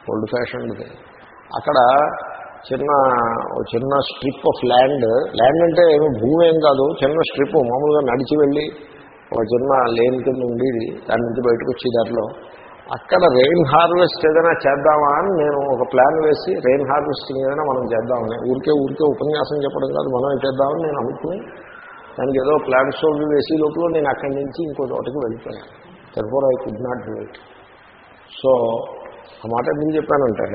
ఓల్డ్ ఫ్యాషన్ది అక్కడ చిన్న చిన్న స్ట్రిప్ ఆఫ్ ల్యాండ్ ల్యాండ్ అంటే ఏమి భూమి ఏం కాదు చిన్న స్ట్రిప్ మామూలుగా నడిచి వెళ్ళి ఒక చిన్న లేన్ కింద ఉండేది దాని నుంచి బయటకు వచ్చి దాంట్లో అక్కడ రెయిన్ హార్వెస్ట్ ఏదైనా చేద్దామా అని నేను ఒక ప్లాన్ వేసి రెయిన్ హార్వెస్టింగ్ ఏదైనా మనం చేద్దామని ఊరికే ఊరికే ఉపన్యాసం చెప్పడం కాదు మనం చేద్దామని నేను అనుకుని దానికి ఏదో ప్లాన్స్ వేసి లోపల నేను అక్కడి నుంచి ఇంకో చోటకి వెళ్ళిపోయాను. Therefore I could not wait so ఆ మాట ఎందుకు చెప్పానంటే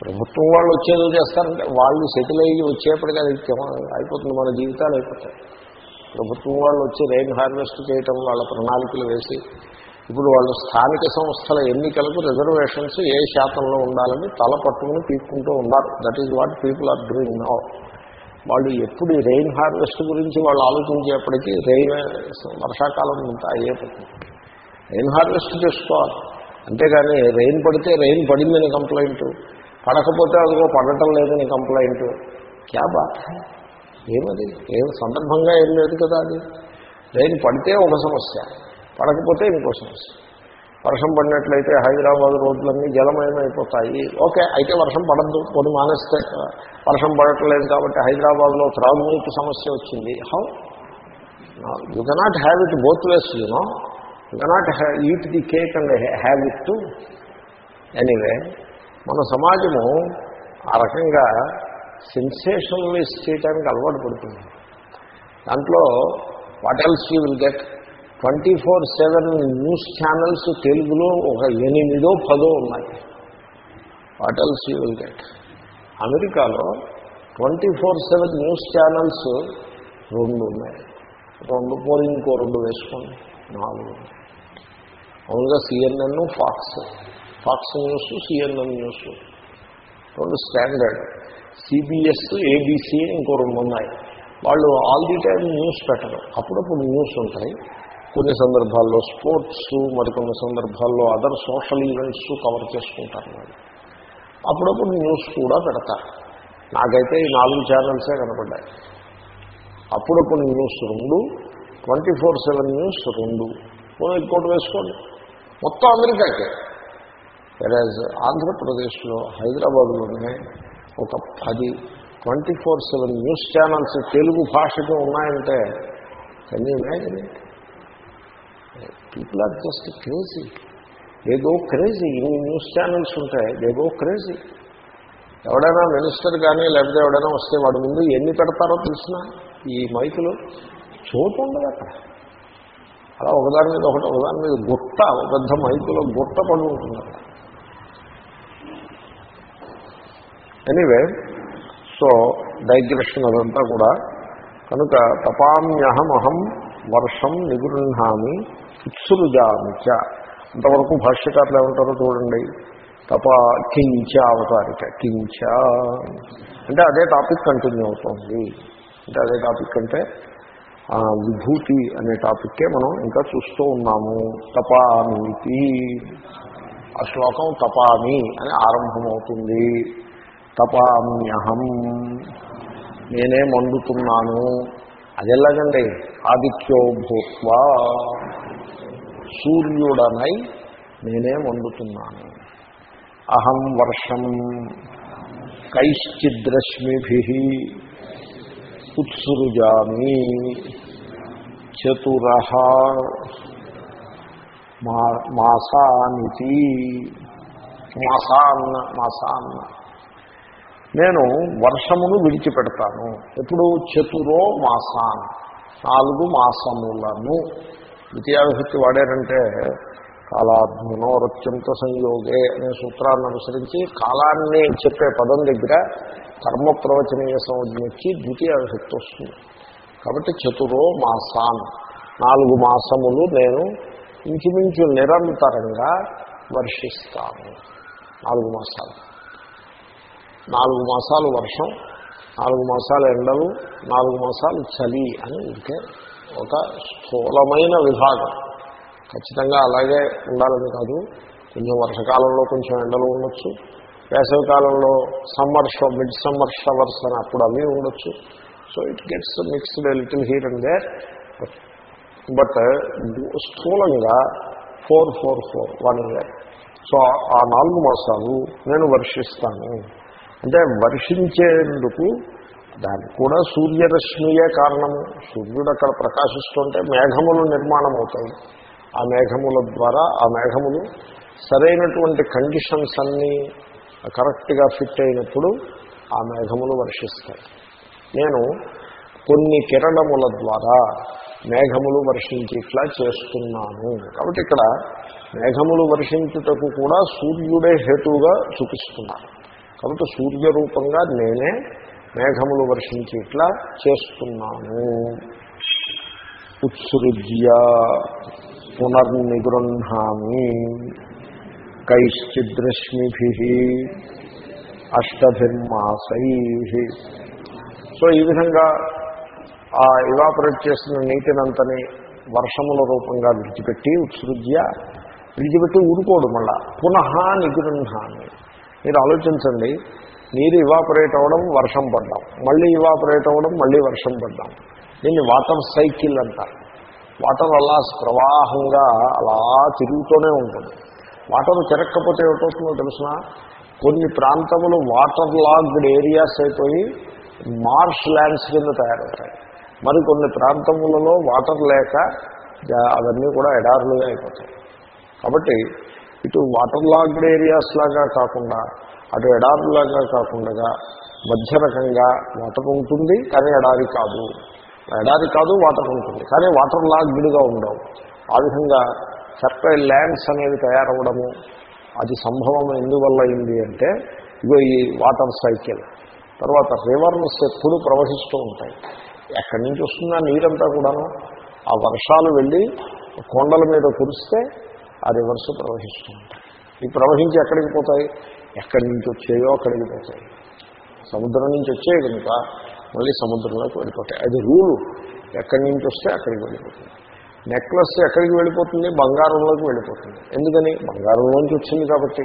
ప్రభుత్వం వాళ్ళు వచ్చేదో చేస్తారంటే వాళ్ళు సెటిల్ అయ్యి వచ్చేప్పటికీ అది అయిపోతుంది మన జీవితాలు అయిపోతాయి. ప్రభుత్వం వాళ్ళు వచ్చి రెయిన్ హార్వెస్ట్ చేయటం వాళ్ళ ప్రణాళికలు వేసి ఇప్పుడు వాళ్ళు స్థానిక సంస్థల ఎన్నికలకు రిజర్వేషన్స్ ఏ శాతంలో ఉండాలని తల పట్టుకుని పీక్కుంటూ ఉన్నారు. That is what people are doing now వాళ్ళు ఎప్పుడు రెయిన్ హార్వెస్ట్ గురించి వాళ్ళు ఆలోచించేప్పటికీ రెయిన్ వర్షాకాలం ఇంత అయ్యేపోతుంది రెయిన్ హార్వెస్ట్ చేసుకోవాలి. అంతేగాని రెయిన్ పడితే రెయిన్ పడిందని కంప్లైంట్ పడకపోతే అదిగో పడటం లేదని కంప్లైంట్ క్యా బాత్ ఏమది? ఏం సందర్భంగా ఏం లేదు కదా అది. రెయిన్ పడితే ఒక సమస్య పడకపోతే ఇంకో సమస్య. వర్షం పడినట్లయితే హైదరాబాద్ రోడ్లన్నీ జలమయమైపోతాయి. ఓకే అయితే వర్షం పడద్దు కొన్ని మానేస్తే. వర్షం పడట్లేదు కాబట్టి హైదరాబాద్లో త్రాగునీటి సమస్య వచ్చింది. How? You cannot have it both ways you know you cannot eat the cake and have it too anyway మన సమాజము ఆ రకంగా సెన్సేషనలిస్ట్ చేయడానికి అలవాటు పడుతుంది. దాంట్లో what else you will get twenty four seven news channels తెలుగులో ఒక ఎనిమిదో పదో ఉన్నాయి. What else you will get అమెరికాలో twenty four seven news channels రెండు ఉన్నాయి. రెండు పోలింగ్ ఇంకో రెండు వేసుకోండి నాలుగు మామూలుగా CNN Fox Fox news CNN news రెండు స్టాండర్డ్ సిబిఎస్ ఏబీసీ ఇంకో రెండు ఉన్నాయి. వాళ్ళు ఆల్ ది టైం న్యూస్ పెట్టరు. అప్పుడప్పుడు న్యూస్ ఉంటాయి. కొన్ని సందర్భాల్లో స్పోర్ట్స్ మరికొన్ని సందర్భాల్లో అదర్ సోషల్ ఈవెంట్స్ కవర్ చేసుకుంటారు వాళ్ళు. అప్పుడప్పుడు న్యూస్ కూడా పెడతారు. నాకైతే ఈ నాలుగు ఛానల్సే కనపడ్డాయి. అప్పుడప్పుడు న్యూస్ రెండు. ట్వంటీ ఫోర్ సెవెన్ న్యూస్ రెండు. పోనీ ఇంకోటి వేసుకోండి. మొత్తం అమెరికాకే. వెరాజ్ ఆంధ్రప్రదేశ్లో హైదరాబాద్లోనే ఒక పది twenty four seven news channels Telugu భాషకి ఉన్నాయంటే can you imagine people are just crazy ఏదో క్రేజీ ఇన్ని న్యూస్ ఛానల్స్ ఉంటాయి. ఏదో క్రేజీ ఎవడైనా మినిస్టర్ కానీ లేకపోతే ఎవడైనా వస్తే వాడి ముందు ఎన్ని పెడతారో తెలిసిన ఈ మైకులు చోటు ఉండదు అక్కడ. ఒకదాని మీద ఒకటి ఒకదాని మీద గుట్ట పెద్ద మైకులో గుట్ట పడి ఉంటుందట ఎనీవే సో డైగ్రెషన్ అదంతా కూడా కనుక తపామ్యహమహం వర్షం నిగృహామి చ. అంతవరకు భాష్యకారులు ఏమంటారో చూడండి. తప కించ అవతారిక కించ. అంటే అదే టాపిక్ కంటిన్యూ అవుతుంది. అంటే అదే టాపిక్ అంటే విభూతి అనే టాపిక్కే మనం ఇంకా చూస్తూ ఉన్నాము. తపామీతి. ఆ శ్లోకం తపామి అని ఆరంభమవుతుంది. తపామ్యహం. నేనే మండుతున్నాను. అది ఎలాగండి ఆదిత్యో భూత్వా. సూర్యుడనై నేనే మండుతున్నాను. అహం వర్షం. కైశ్చిద్రశ్మిభి. ఉత్సృజామి చతుర మాసానితి మాసాన్న మాసాన్న. నేను వర్షమును విడిచిపెడతాను. ఎప్పుడు? చతురో మాసాన్. నాలుగు మాసములను. ద్వితీయావిభక్తి వాడారంటే కాలాత్మనోరత్యంత సంయోగే అనే సూత్రాన్ని అనుసరించి కాలాన్ని చెప్పే పదం దగ్గర కర్మ ప్రవచనీయ సంజ్ఞకి ద్వితీయ విభక్తి వస్తుంది. కాబట్టి చతురో మాసాన్. నాలుగు మాసములు నేను ఇంచుమించు నిరంతరంగా వర్షిస్తాను. నాలుగు మాసాలు. నాలుగు మాసాలు వర్షం నాలుగు మాసాలు ఎండలు నాలుగు మాసాలు చలి అని ఇంకే ఒక స్థూలమైన విభాగం. ఖచ్చితంగా అలాగే ఉండాలని కాదు. కొంచెం వర్షకాలంలో కొంచెం ఎండలు ఉండొచ్చు. వేసవి కాలంలో summer show mid summer showers అని అప్పుడు అవి ఉండొచ్చు. So it gets mixed little here and there but స్థూలంగా four four four one year so ఆ నాలుగు మాసాలు నేను వర్షిస్తాను. అంటే వర్షించేందుకు దానికి కూడా సూర్యరశ్మియే కారణము సూర్యుడు అక్కడ ప్రకాశిస్తుంటే మేఘములు నిర్మాణం అవుతాయి ఆ మేఘముల ద్వారా ఆ మేఘములు సరైనటువంటి కండిషన్స్ అన్నీ కరెక్ట్గా ఫిట్ అయినప్పుడు ఆ మేఘములు వర్షిస్తాయి. నేను కొన్ని కిరణముల ద్వారా మేఘములు వర్షించేట్లా చేస్తున్నాను. కాబట్టి ఇక్కడ మేఘములు వర్షించుటకు కూడా సూర్యుడే హేతువుగా చూపిస్తున్నారు కాబట్టి సూర్య రూపంగా నేనే మేఘములు వర్షించేట్లా చేస్తున్నాను. ఉత్సృజ్య పునర్నిగృహామి కైశ్చిద్రశ్మిభి అష్టభిర్మాసై. సో ఈ విధంగా ఆ ఇవాపరేట్ చేసిన నీటినంతని వర్షముల రూపంగా విడిచిపెట్టి ఉత్సృజ్య విడిచిపెట్టి ఊరుకోడు మళ్ళా. పునః నిగృహాన్ని మీరు ఆలోచించండి నీరు ఇవాపరేట్ అవ్వడం వర్షం పడ్డాం మళ్ళీ ఇవాపరేట్ అవ్వడం మళ్ళీ వర్షం పడ్డాం. దీన్ని వాటర్ సైకిల్ అంటారు. వాటర్ అలా ప్రవాహంగా అలా తిరుగుతూనే ఉంటుంది. వాటర్ తిరగకపోతే ఏమిటవుతుందో తెలిసిన కొన్ని ప్రాంతములు వాటర్ లాగ్డ్ ఏరియాస్ అయిపోయి మార్ష్ ల్యాండ్స్ కింద తయారవుతాయి. మరి కొన్ని ప్రాంతములలో వాటర్ లేక అవన్నీ కూడా ఎడారులుగా అయిపోతాయి. కాబట్టి ఇటు వాటర్ లాగ్డ్ ఏరియాస్ లాగా కాకుండా అటు ఎడారులాగా కాకుండా మధ్య రకంగా వాటర్ ఉంటుంది కానీ ఎడారి కాదు. ఎడారి కాదు వాటర్ ఉంటుంది. కానీ వాటర్ లాగ్డ్గా ఉండవు. ఆ విధంగా ఫెర్టైల్ ల్యాండ్స్ అనేవి తయారవడము అది సంభవం ఎందువల్ల అయింది అంటే ఇగో ఈ వాటర్ సైకిల్. తర్వాత రివర్స్ ఎప్పుడు ప్రవహిస్తూ ఉంటాయి. ఎక్కడి నుంచి వస్తుందా నీరంతా కూడాను? ఆ వర్షాలు వెళ్ళి కొండల మీద కురిస్తే ఆ రివర్స్ ప్రవహిస్తూ ఉంటాయి. ఈ ప్రవహించి ఎక్కడికి పోతాయి? ఎక్కడి నుంచి వచ్చాయో అక్కడికి పోతాయి. సముద్రం నుంచి వచ్చే కనుక మళ్ళీ సముద్రంలోకి వెళ్ళిపోతాయి. అది రూలు. ఎక్కడి నుంచి వస్తే అక్కడికి వెళ్ళిపోతుంది. నెక్లెస్ ఎక్కడికి వెళ్ళిపోతుంది? బంగారంలోకి వెళ్ళిపోతుంది. ఎందుకని? బంగారంలోంచి వచ్చింది కాబట్టి.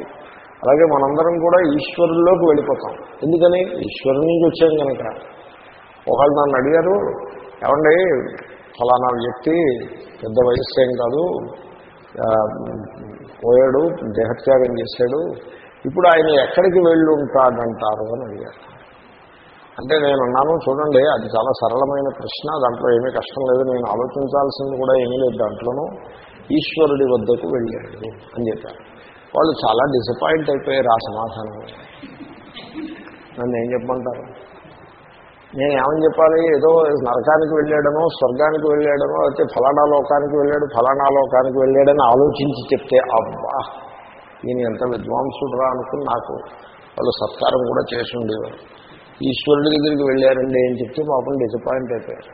అలాగే మనందరం కూడా ఈశ్వరుల్లోకి వెళ్ళిపోతాం. ఎందుకని? ఈశ్వరు నుంచి వచ్చాం కనుక. ఒకళ్ళు నన్ను అడిగారు ఏమండి ఫలానా వ్యక్తి పెద్ద వయస్సు ఏం కాదు పోయాడు దేహత్యాగం చేశాడు ఇప్పుడు ఆయన ఎక్కడికి వెళ్ళి ఉంటాడంటారు అని అడిగారు. అంటే నేను అన్నాను చూడండి అది చాలా సరళమైన ప్రశ్న దాంట్లో ఏమీ కష్టం లేదు నేను ఆలోచించాల్సింది కూడా ఏమీ లేదు దాంట్లోనూ. ఈశ్వరుడి వద్దకు వెళ్ళాడు అని చెప్పారు. వాళ్ళు చాలా డిసప్పాయింట్ అయిపోయారు ఆ సమాధానం నన్ను ఏం చెప్పమంటారు? నేను ఏమని చెప్పాలి? ఏదో నరకానికి వెళ్ళాడనో స్వర్గానికి వెళ్ళాడనో అయితే ఫలానా లోకానికి వెళ్ళాడు ఫలానా లోకానికి వెళ్ళాడని ఆలోచించి చెప్తే అబ్బా ఈయన ఎంత విద్వాంసుడురా అనుకుని నాకు వాళ్ళు సత్కారం కూడా చేసి ఉండేవారు. ఈశ్వరుడి దగ్గరికి వెళ్ళారండి అని చెప్తే పాపం డిసప్పాయింట్ అయిపోయారు.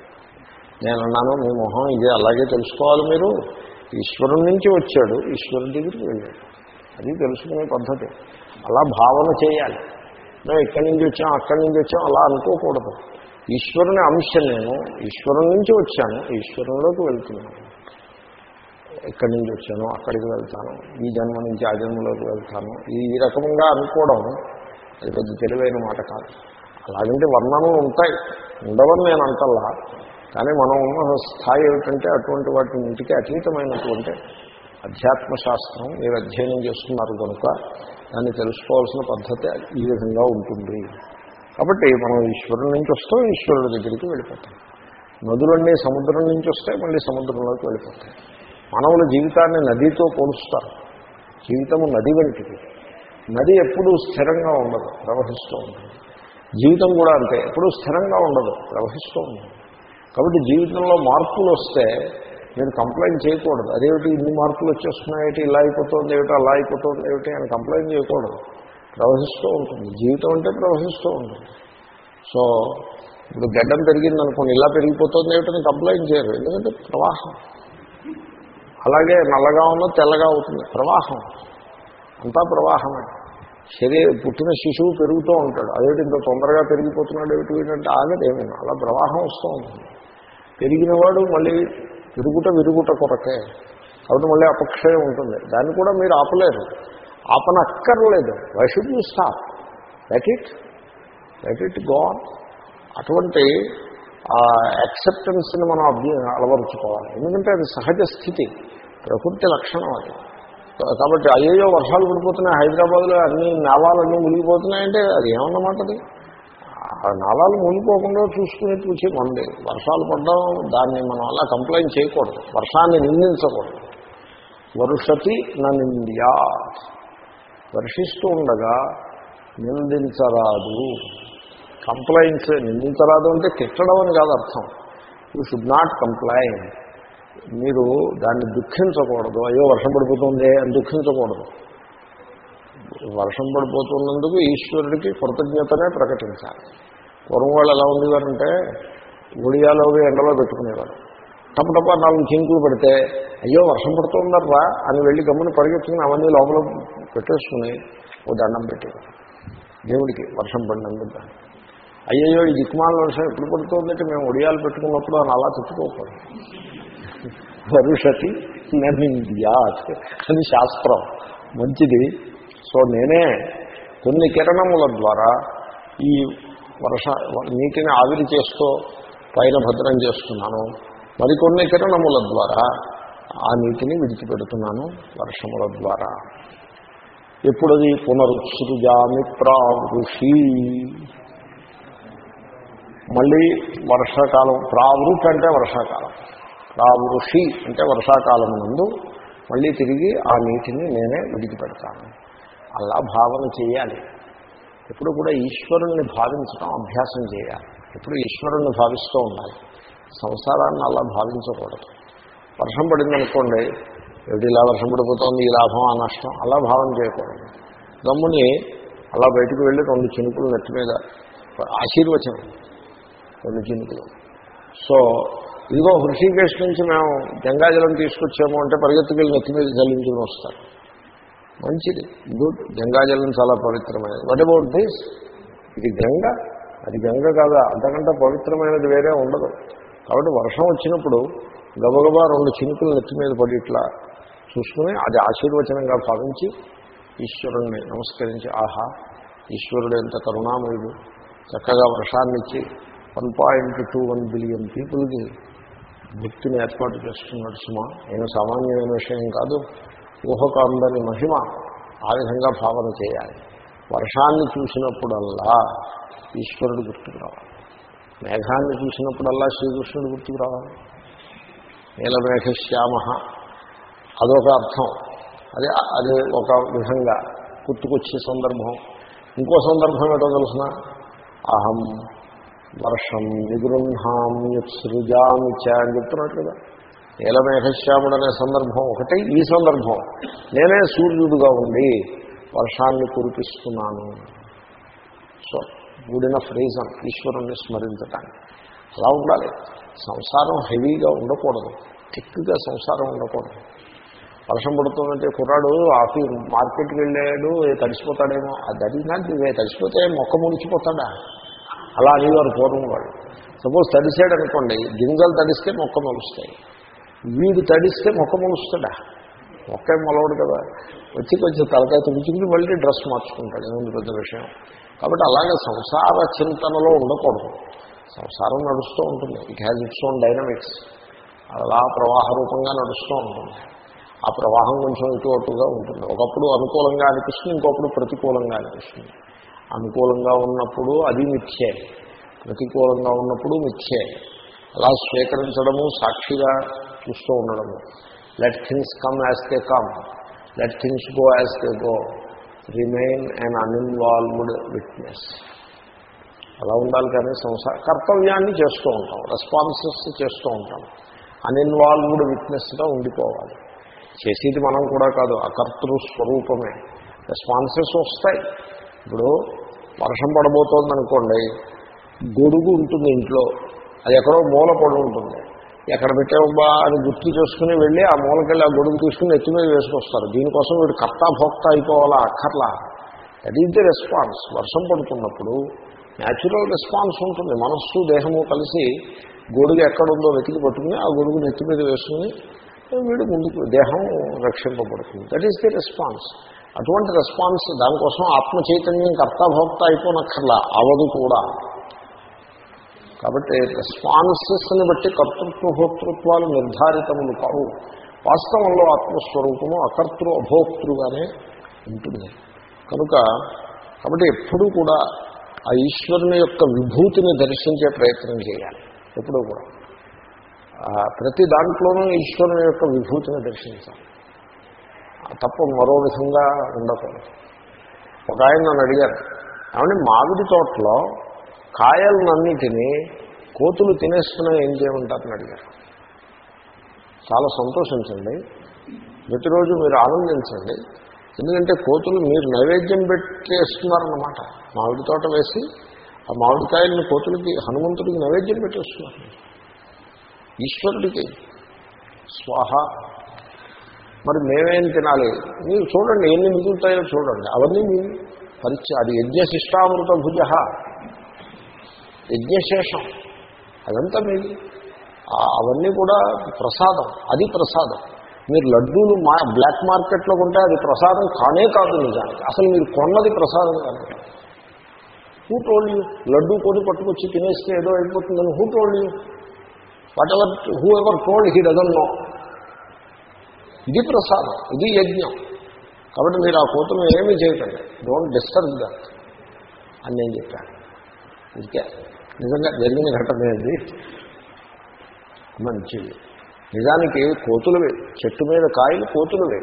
నేను అన్నాను మీ మొహం ఇదే అలాగే తెలుసుకోవాలి మీరు. ఈశ్వరుడి నుంచి వచ్చాడు ఈశ్వరుడి దగ్గరికి వెళ్ళాడు. అది తెలుసుకునే పద్ధతి. అలా భావన చేయాలి. మేము ఇక్కడి నుంచి వచ్చాం అక్కడి నుంచి వచ్చాం అలా అనుకోకూడదు. ఈశ్వరుని అంశం నేను ఈశ్వరుని నుంచి వచ్చాను ఈశ్వరంలోకి వెళ్తున్నాను. ఎక్కడి నుంచి వచ్చాను అక్కడికి వెళ్తాను. ఈ జన్మ నుంచి ఆ జన్మలోకి వెళ్తాను. ఈ ఈ రకంగా అనుకోవడం అది పెద్ద తెలివైన మాట కాదు. అలాగంటే వర్ణనలు ఉంటాయి. ఉండవని నేను అంటల్లా. కానీ మనం ఉన్న స్థాయి ఏమిటంటే అటువంటి వాటి ఇంటికి అతీతమైనటువంటి అధ్యాత్మ శాస్త్రం మీరు అధ్యయనం చేస్తున్నారు కనుక దాన్ని తెలుసుకోవాల్సిన పద్ధతి ఈ విధంగా ఉంటుంది. కాబట్టి మనం ఈశ్వరుడి నుంచి వస్తాం ఈశ్వరుడి దగ్గరికి వెళ్ళిపోతాం. నదులన్నీ సముద్రం నుంచి వస్తే మళ్ళీ సముద్రంలోకి వెళ్ళిపోతాయి. మానవుల జీవితాన్ని నదితో పోలుస్తారు. జీవితము నది వంటిది. నది ఎప్పుడూ స్థిరంగా ఉండదు ప్రవహిస్తూ ఉంటుంది జీవితం కూడా అంతే. ఎప్పుడూ స్థిరంగా ఉండదు ప్రవహిస్తూ ఉంటుంది కాబట్టి జీవితంలో మార్పులు వస్తే మీరు కంప్లైంట్ చేయకూడదు. అదేమిటి ఇన్ని మార్పులు వచ్చేస్తున్నాయేటి ఇలా అయిపోతుంది ఏమిటి అలా అయిపోతుంది ఏమిటి అని కంప్లైంట్ చేయకూడదు. ప్రవహిస్తూ ఉంటుంది. జీవితం అంటే ప్రవహిస్తూ ఉంటుంది. సో ఇప్పుడు గడ్డం పెరిగింది అనుకోండి ఇలా పెరిగిపోతుంది ఏమిటని కంప్లైంట్ చేయరు. ఎందుకంటే ప్రవాహం. అలాగే నల్లగా ఉన్న తెల్లగా అవుతుంది. ప్రవాహం. అంతా ప్రవాహమే. శరీర పుట్టిన శిశువు పెరుగుతూ ఉంటాడు. అదేమిటి ఇంత తొందరగా పెరిగిపోతున్నాడు? ఏమిటి ఏంటంటే ఆగదేమో ఏమైనా అలా ప్రవాహం వస్తూ ఉంటుంది. పెరిగినవాడు మళ్ళీ విరుగుట విరుగుట కొరకే. కాబట్టి మళ్ళీ అపక్షయం ఉంటుంది. దాన్ని కూడా మీరు ఆపలేరు. ఆపనక్కర్లేదు. Why should you stop let it let it go on అటువంటి యాక్సెప్టెన్స్ని మనం అభ్య అలవరుచుకోవాలి. ఎందుకంటే అది సహజ స్థితి. ప్రకృతి లక్షణం అది. కాబట్టి అయ్యో వర్షాలు పడిపోతున్నాయి. హైదరాబాద్లో అన్ని నావాలన్నీ మునిగిపోతున్నాయంటే అది ఏమన్నమాట అది ఆ నాళాలు మునిగిపోకుండా చూసుకుని చూసి మంది వర్షాలు పడ్డం దాన్ని మనం అలా కంప్లైంట్ చేయకూడదు. వర్షాన్ని నిందించకూడదు. వరుషతి నింద్యా వర్షిస్తూ ఉండగా నిందించరాదు. కంప్లైంట్స్ నిందించరాదు అంటే తిట్టడం అని కాదు అర్థం. యూ షుడ్ నాట్ కంప్లైంట్ మీరు దాన్ని దుఃఖించకూడదు. అయ్యో వర్షం పడిపోతుంది అని దుఃఖించకూడదు. వర్షం పడిపోతున్నందుకు ఈశ్వరుడికి కృతజ్ఞతనే ప్రకటించాలి. పూర్వం వాళ్ళు ఎలా ఉండేవారంటే ఒడియాలో ఎండలో పెట్టుకునేవారు. టపటప నాలుగు చింకులు పడితే అయ్యో వర్షం పడుతుందర్రా అని వెళ్ళి గమ్మున పరిగెత్తుకుని అవన్నీ లోపల పెట్టేసుకుని ఓ దండం పెట్టేవారు. దేవుడికి వర్షం పడినందుకు అయ్యయ్యో ఈ దిక్మాల వర్షం ఎప్పుడు పడుతుందంటే మేము ఒడియాలు పెట్టుకున్నప్పుడు అని అలా తెచ్చుకోకూడదు వరుషతి నమింద్యాత్ అని శాస్త్రం. మంచిది. సో నేనే కొన్ని కిరణముల ద్వారా ఈ వర్ష నీటిని ఆవిరి చేస్తూ పైన భద్రం చేస్తున్నాను. మరికొన్ని కిరణముల ద్వారా ఆ నీటిని విడిచిపెడుతున్నాను వర్షముల ద్వారా. ఎప్పుడది? పునరుత్సృజామి ప్రావృషి. మళ్ళీ వర్షాకాలం ప్రావృత్ అంటే వర్షాకాలం. ప్రావృషి అంటే వర్షాకాలం ముందు మళ్ళీ తిరిగి ఆ నీటిని నేనే విడిచిపెడతాను అలా భావన చేయాలి. ఎప్పుడు కూడా ఈశ్వరుణ్ణి భావించడం అభ్యాసం చేయాలి. ఎప్పుడు ఈశ్వరుణ్ణి భావిస్తూ ఉండాలి. సంసారాన్ని అలా భావించకూడదు. వర్షం పడిందనుకోండి ఏమిటి ఇలా వర్షం పడిపోతుంది ఈ లాభం ఆ నష్టం అలా భావన చేయకూడదు. గమ్ముని అలా బయటకు వెళ్ళి రెండు చినుకులు నెత్తి మీద ఆశీర్వచనం రెండు చినుకులు. సో ఇదిగో హృషికేశ్ నుంచి మేము గంగాజలం తీసుకొచ్చాము అంటే పరిగెత్తుకెళ్ళి నెత్తి మీద చల్లించుకుని వస్తారు. మంచిది. గుడ్. గంగాజలం చాలా పవిత్రమైనది. వాట్ అబౌట్ దిస్ ఇది గంగ. అది గంగ కాదా. అంతకంటే పవిత్రమైనది వేరే ఉండదు. కాబట్టి వర్షం వచ్చినప్పుడు గబగబా రెండు చినుకులు నెత్తి మీద పడి ఇట్లా చూసుకుని అది ఆశీర్వచనంగా భావించి ఈశ్వరుణ్ణి నమస్కరించి ఆహా ఈశ్వరుడు ఎంత కరుణామయుడు. చక్కగా వర్షాన్నిచ్చి one point two one billion పీపుల్కి భక్తిని ఏర్పాటు చేస్తున్నాడు సుమా. నేను సామాన్యమైన విషయం కాదు. ఊహకాందని మహిమ ఆ విధంగా భావన చేయాలి. వర్షాన్ని చూసినప్పుడల్లా ఈశ్వరుడు గుర్తుకు రావాలి. మేఘాన్ని చూసినప్పుడల్లా శ్రీకృష్ణుడు గుర్తుకు రావాలి. నీలమేఘశ్యామ అదొక అర్థం. అదే అది ఒక విధంగా గుర్తుకొచ్చే సందర్భం. ఇంకో సందర్భం ఏంటో తెలుసిన? అహం వర్షం నిగృహామి చ అని చెప్తున్నట్టు కదా. నీలమేఘశ్యాముడు అనే సందర్భం ఒకటి ఈ సందర్భం. నేనే సూర్యుడుగా ఉండి వర్షాన్ని కురిపిస్తున్నాను. సో గుడిన ఫ్రీజన్ ఈశ్వరుణ్ణి స్మరించటానికి. అలా ఉండాలి. సంసారం హెవీగా ఉండకూడదు. థిక్గా సంసారం ఉండకూడదు. వర్షం పడుతుందంటే కుర్రాడు ఆఫీ మార్కెట్కి వెళ్ళాడు తడిసిపోతాడేమో. అది నాటి తడిసిపోతే మొక్క ముడిచిపోతాడా అలా అనేవారు పూర్వం వాళ్ళు. సపోజ్ తడిసాడు అనుకోండి గింజలు తడిస్తే మొక్క మొలుస్తాయి. వీడు తడిస్తే మొక్క మొలుస్తాడా? మొక్క మొలవడు కదా. వచ్చి కొంచెం తలకాయ తుడుచుకుని మళ్ళీ డ్రెస్ మార్చుకుంటాడు ఏముంది పెద్ద విషయం. కాబట్టి అలాగే సంసార చింతనలో ఉండకూడదు. సంసారం నడుస్తూ ఉంటుంది. It has its own dynamics అలా ప్రవాహ రూపంగా నడుస్తూ ఉంటుంది. ఆ ప్రవాహం కొంచెం ఇటు అటుగా ఉంటుంది. ఒకప్పుడు అనుకూలంగా అనిపిస్తుంది ఇంకొకప్పుడు ప్రతికూలంగా అనిపిస్తుంది. అనుకూలంగా ఉన్నప్పుడు అది మిథ్యే. ప్రతికూలంగా ఉన్నప్పుడు మిథ్యే. అలా స్వీకరించడము సాక్షిగా చూస్తూ ఉండడము. Let things come as they come let things go as they go remain and uninvolved witness అలా ఉండాలి కానీ సంసార కర్తవ్యాన్ని చేస్తూ ఉంటాం. రెస్పాన్సెస్ చేస్తూ ఉంటాం. అన్ఇన్వాల్వ్డ్ విట్నెస్గా ఉండిపోవాలి. చేసేది మనం కూడా కాదు. అకర్తృ స్వరూపమే రెస్పాన్సెస్ వస్తాయి. ఇప్పుడు వర్షం పడబోతోంది అనుకోండి గొడుగు ఉంటుంది ఇంట్లో అది ఎక్కడో మూల పడి ఉంటుంది. ఎక్కడ పెట్టావబ్బా అని గుర్తు చేసుకుని వెళ్ళి ఆ మూలకెళ్ళి ఆ గొడుగు తీసుకుని ఎత్తి మీద వేసుకొస్తారు. దీనికోసం వీడు కర్తా భోక్త అయిపోవాలా అక్కర్లా? దట్ ఇది రెస్పాన్స్ వర్షం పడుతున్నప్పుడు న్యాచురల్ రెస్పాన్స్ ఉంటుంది. మనస్సు దేహము కలిసి గొడుగు ఎక్కడుందో వెతికి పట్టుకుని ఆ గొడుగు నెత్తి మీద వేసుకుని వీడు ముందుకు దేహం రక్షింపబడుతుంది. దట్ ఈస్ ది రెస్పాన్స్ అటువంటి రెస్పాన్స్ దానికోసం ఆత్మ చైతన్యం కర్తాభోక్త అయిపోనక్కర్లా అవదు కూడా. కాబట్టి రెస్పాన్సెస్ని బట్టి కర్తృత్వ భోక్తృత్వాలు నిర్ధారితములు కావు. వాస్తవంలో ఆత్మస్వరూపము అకర్తృ అభోక్తృగానే ఉంటుంది. కనుక కాబట్టి ఎప్పుడూ కూడా ఆ ఈశ్వరుని యొక్క విభూతిని దర్శించే ప్రయత్నం చేయాలి ఎప్పుడూ కూడా. ప్రతి దాంట్లోనూ ఈశ్వరుని యొక్క విభూతిని దర్శించాలి. తప్ప మరో విధంగా ఉండకూడదు. ఒక ఆయన నన్ను అడిగారు ఏమంటే మామిడి తోటలో కాయలన్నిటినీ కోతులు తినేస్తున్నాయి ఏం చేయమంటారని అడిగారు. చాలా సంతోషించండి ప్రతిరోజు మీరు ఆనందించండి ఎందుకంటే కోతులు మీరు నైవేద్యం పెట్టేస్తున్నారన్నమాట. మామిడి తోట వేసి ఆ మామిడికాయలను కోతులకి హనుమంతుడికి నైవేద్యం పెట్టేస్తున్నారు. ఈశ్వరుడికి స్వాహ మరి మేమేం తినాలి? మీరు చూడండి ఎన్ని మిగులుతాయో చూడండి. అవన్నీ మీ పరిచ అది యజ్ఞశిష్టామృత భుజ. యజ్ఞశేషం. అదంతా మీది అవన్నీ కూడా ప్రసాదం అది ప్రసాదం. మీరు లడ్డూలు మా బ్లాక్ మార్కెట్లో కొంటే అది ప్రసాదం కానే కాదు నిజానికి. అసలు మీరు కొన్నది ప్రసాదం కాదు. హూ టోల్డ్ యూ లడ్డూ కొని పట్టుకొచ్చి తినేస్తే ఏదో అయిపోతుందని who told you whatever whoever told he doesn't know ఇది ప్రసాదం ఇది యజ్ఞం. కాబట్టి మీరు ఆ కోతులు ఏమీ చేయకండి. డోంట్ డిస్టర్బ్ దట్ అని నేను చెప్పాను. ఇంకే నిజంగా జరిగిన ఘటన అనేది మంచిది. నిజానికి కోతులవే చెట్టు మీద కాయలు కోతులవే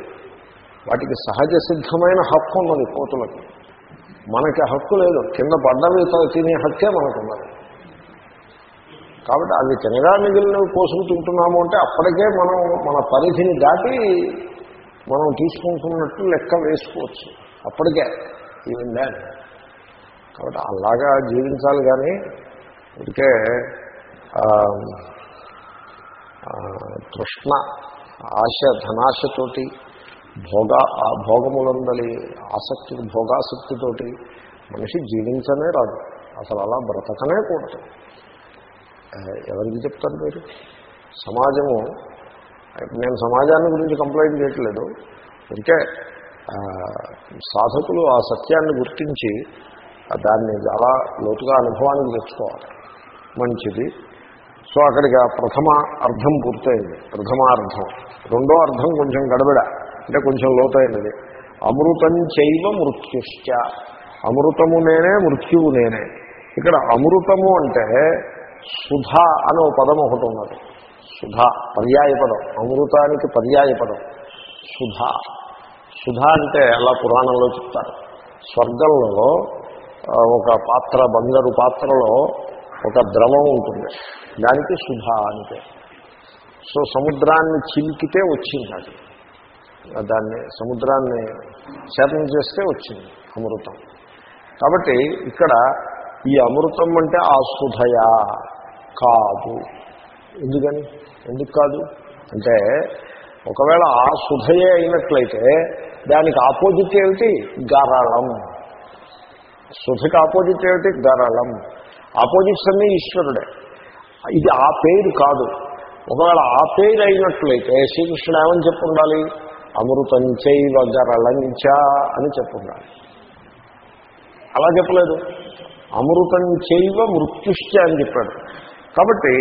వాటికి సహజ సిద్ధమైన హక్కు ఉన్నది కోతులకి. మనకి హక్కు లేదు. కింద పడ్డవి తినే హక్కే మనకున్నది. కాబట్టి అవి తినగా మిగిలినవి కోసుకు తింటున్నాము అంటే అప్పటికే మనం మన పరిధిని దాటి మనం తీసుకుంటున్నట్టు లెక్క వేసుకోవచ్చు. అప్పటికే ఈవెన్ దాన్ కాబట్టి అలాగా జీవించాలి కానీ అందుకే తృష్ణ ఆశ ధనాశతోటి భోగ ఆ భోగములందలి ఆసక్తి భోగాసక్తితోటి మనిషి జీవించనే రాదు. అసలు అలా బ్రతకనే కూడదు. ఎవరికి చెప్తారు మీరు? సమాజము నేను సమాజాన్ని గురించి కంప్లైంట్ చేయట్లేదు. అందుకే సాధకులు ఆ సత్యాన్ని గుర్తించి దాన్ని చాలా లోతుగా అనుభవానికి తెచ్చుకోవాలి. మంచిది. సో అక్కడికి ఆ ప్రథమ అర్థం పూర్తయింది. ప్రథమార్థం. రెండో అర్థం కొంచెం గడబిడ. అంటే కొంచెం లోతైనది. అమృతం చైవ మృత్యుశ్చ. అమృతము నేనే మృత్యువు నేనే. ఇక్కడ అమృతము అంటే సుధ అనే ఒక పదం ఒకటి ఉన్నది. సుధ పర్యాయ పదం అమృతానికి పర్యాయ పదం సుధ. సుధ అంటే అలా పురాణంలో చెప్తారు? స్వర్గంలో ఒక పాత్ర బంగారు పాత్రలో ఒక ద్రవం ఉంటుంది. దానికి సుధ అంటే సో సముద్రాన్ని చిలికితే వచ్చింది అది. దాన్ని సముద్రాన్ని శాతం చేస్తే వచ్చింది అమృతం. కాబట్టి ఇక్కడ ఈ అమృతం అంటే ఆ సుధయా. కాదు. ఎందుకని? ఎందుకు కాదు? అంటే ఒకవేళ ఆ సుధయే అయినట్లయితే దానికి ఆపోజిట్ ఏమిటి? గరళం. సుధకి ఆపోజిట్ ఏమిటి? గరళం. ఆపోజిట్స్ అన్నీ ఈశ్వరుడే. ఇది ఆ పేరు కాదు. ఒకవేళ ఆ పేరు అయినట్లయితే శ్రీకృష్ణుడు ఏమని చెప్పుండాలి? అమృతం చైవ గరళంచ అని చెప్పుండాలి. అలా చెప్పలేదు. అమృతం చైవ మృత్యుష్ట అని చెప్పాడు. కాబట్టి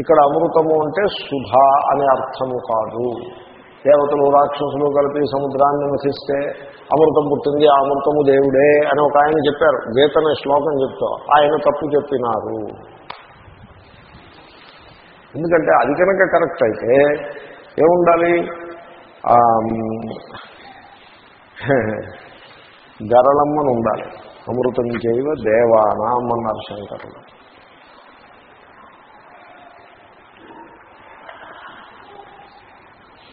ఇక్కడ అమృతము అంటే సుధ అనే అర్థము కాదు. దేవతలు రాక్షసులు కలిపి సముద్రాన్ని మసిస్తే అమృతం పుట్టింది ఆ అమృతము దేవుడే అని ఒక ఆయన చెప్పారు. గీత శ్లోకం చెప్తా. ఆయన తప్పు చెప్పినారు. ఎందుకంటే అది కనుక కరెక్ట్ అయితే ఏముండాలి? *laughs* గరళమ్మను ఉండాలి. అమృతం చేయవ దేవానాం అన్నారు శంకరులు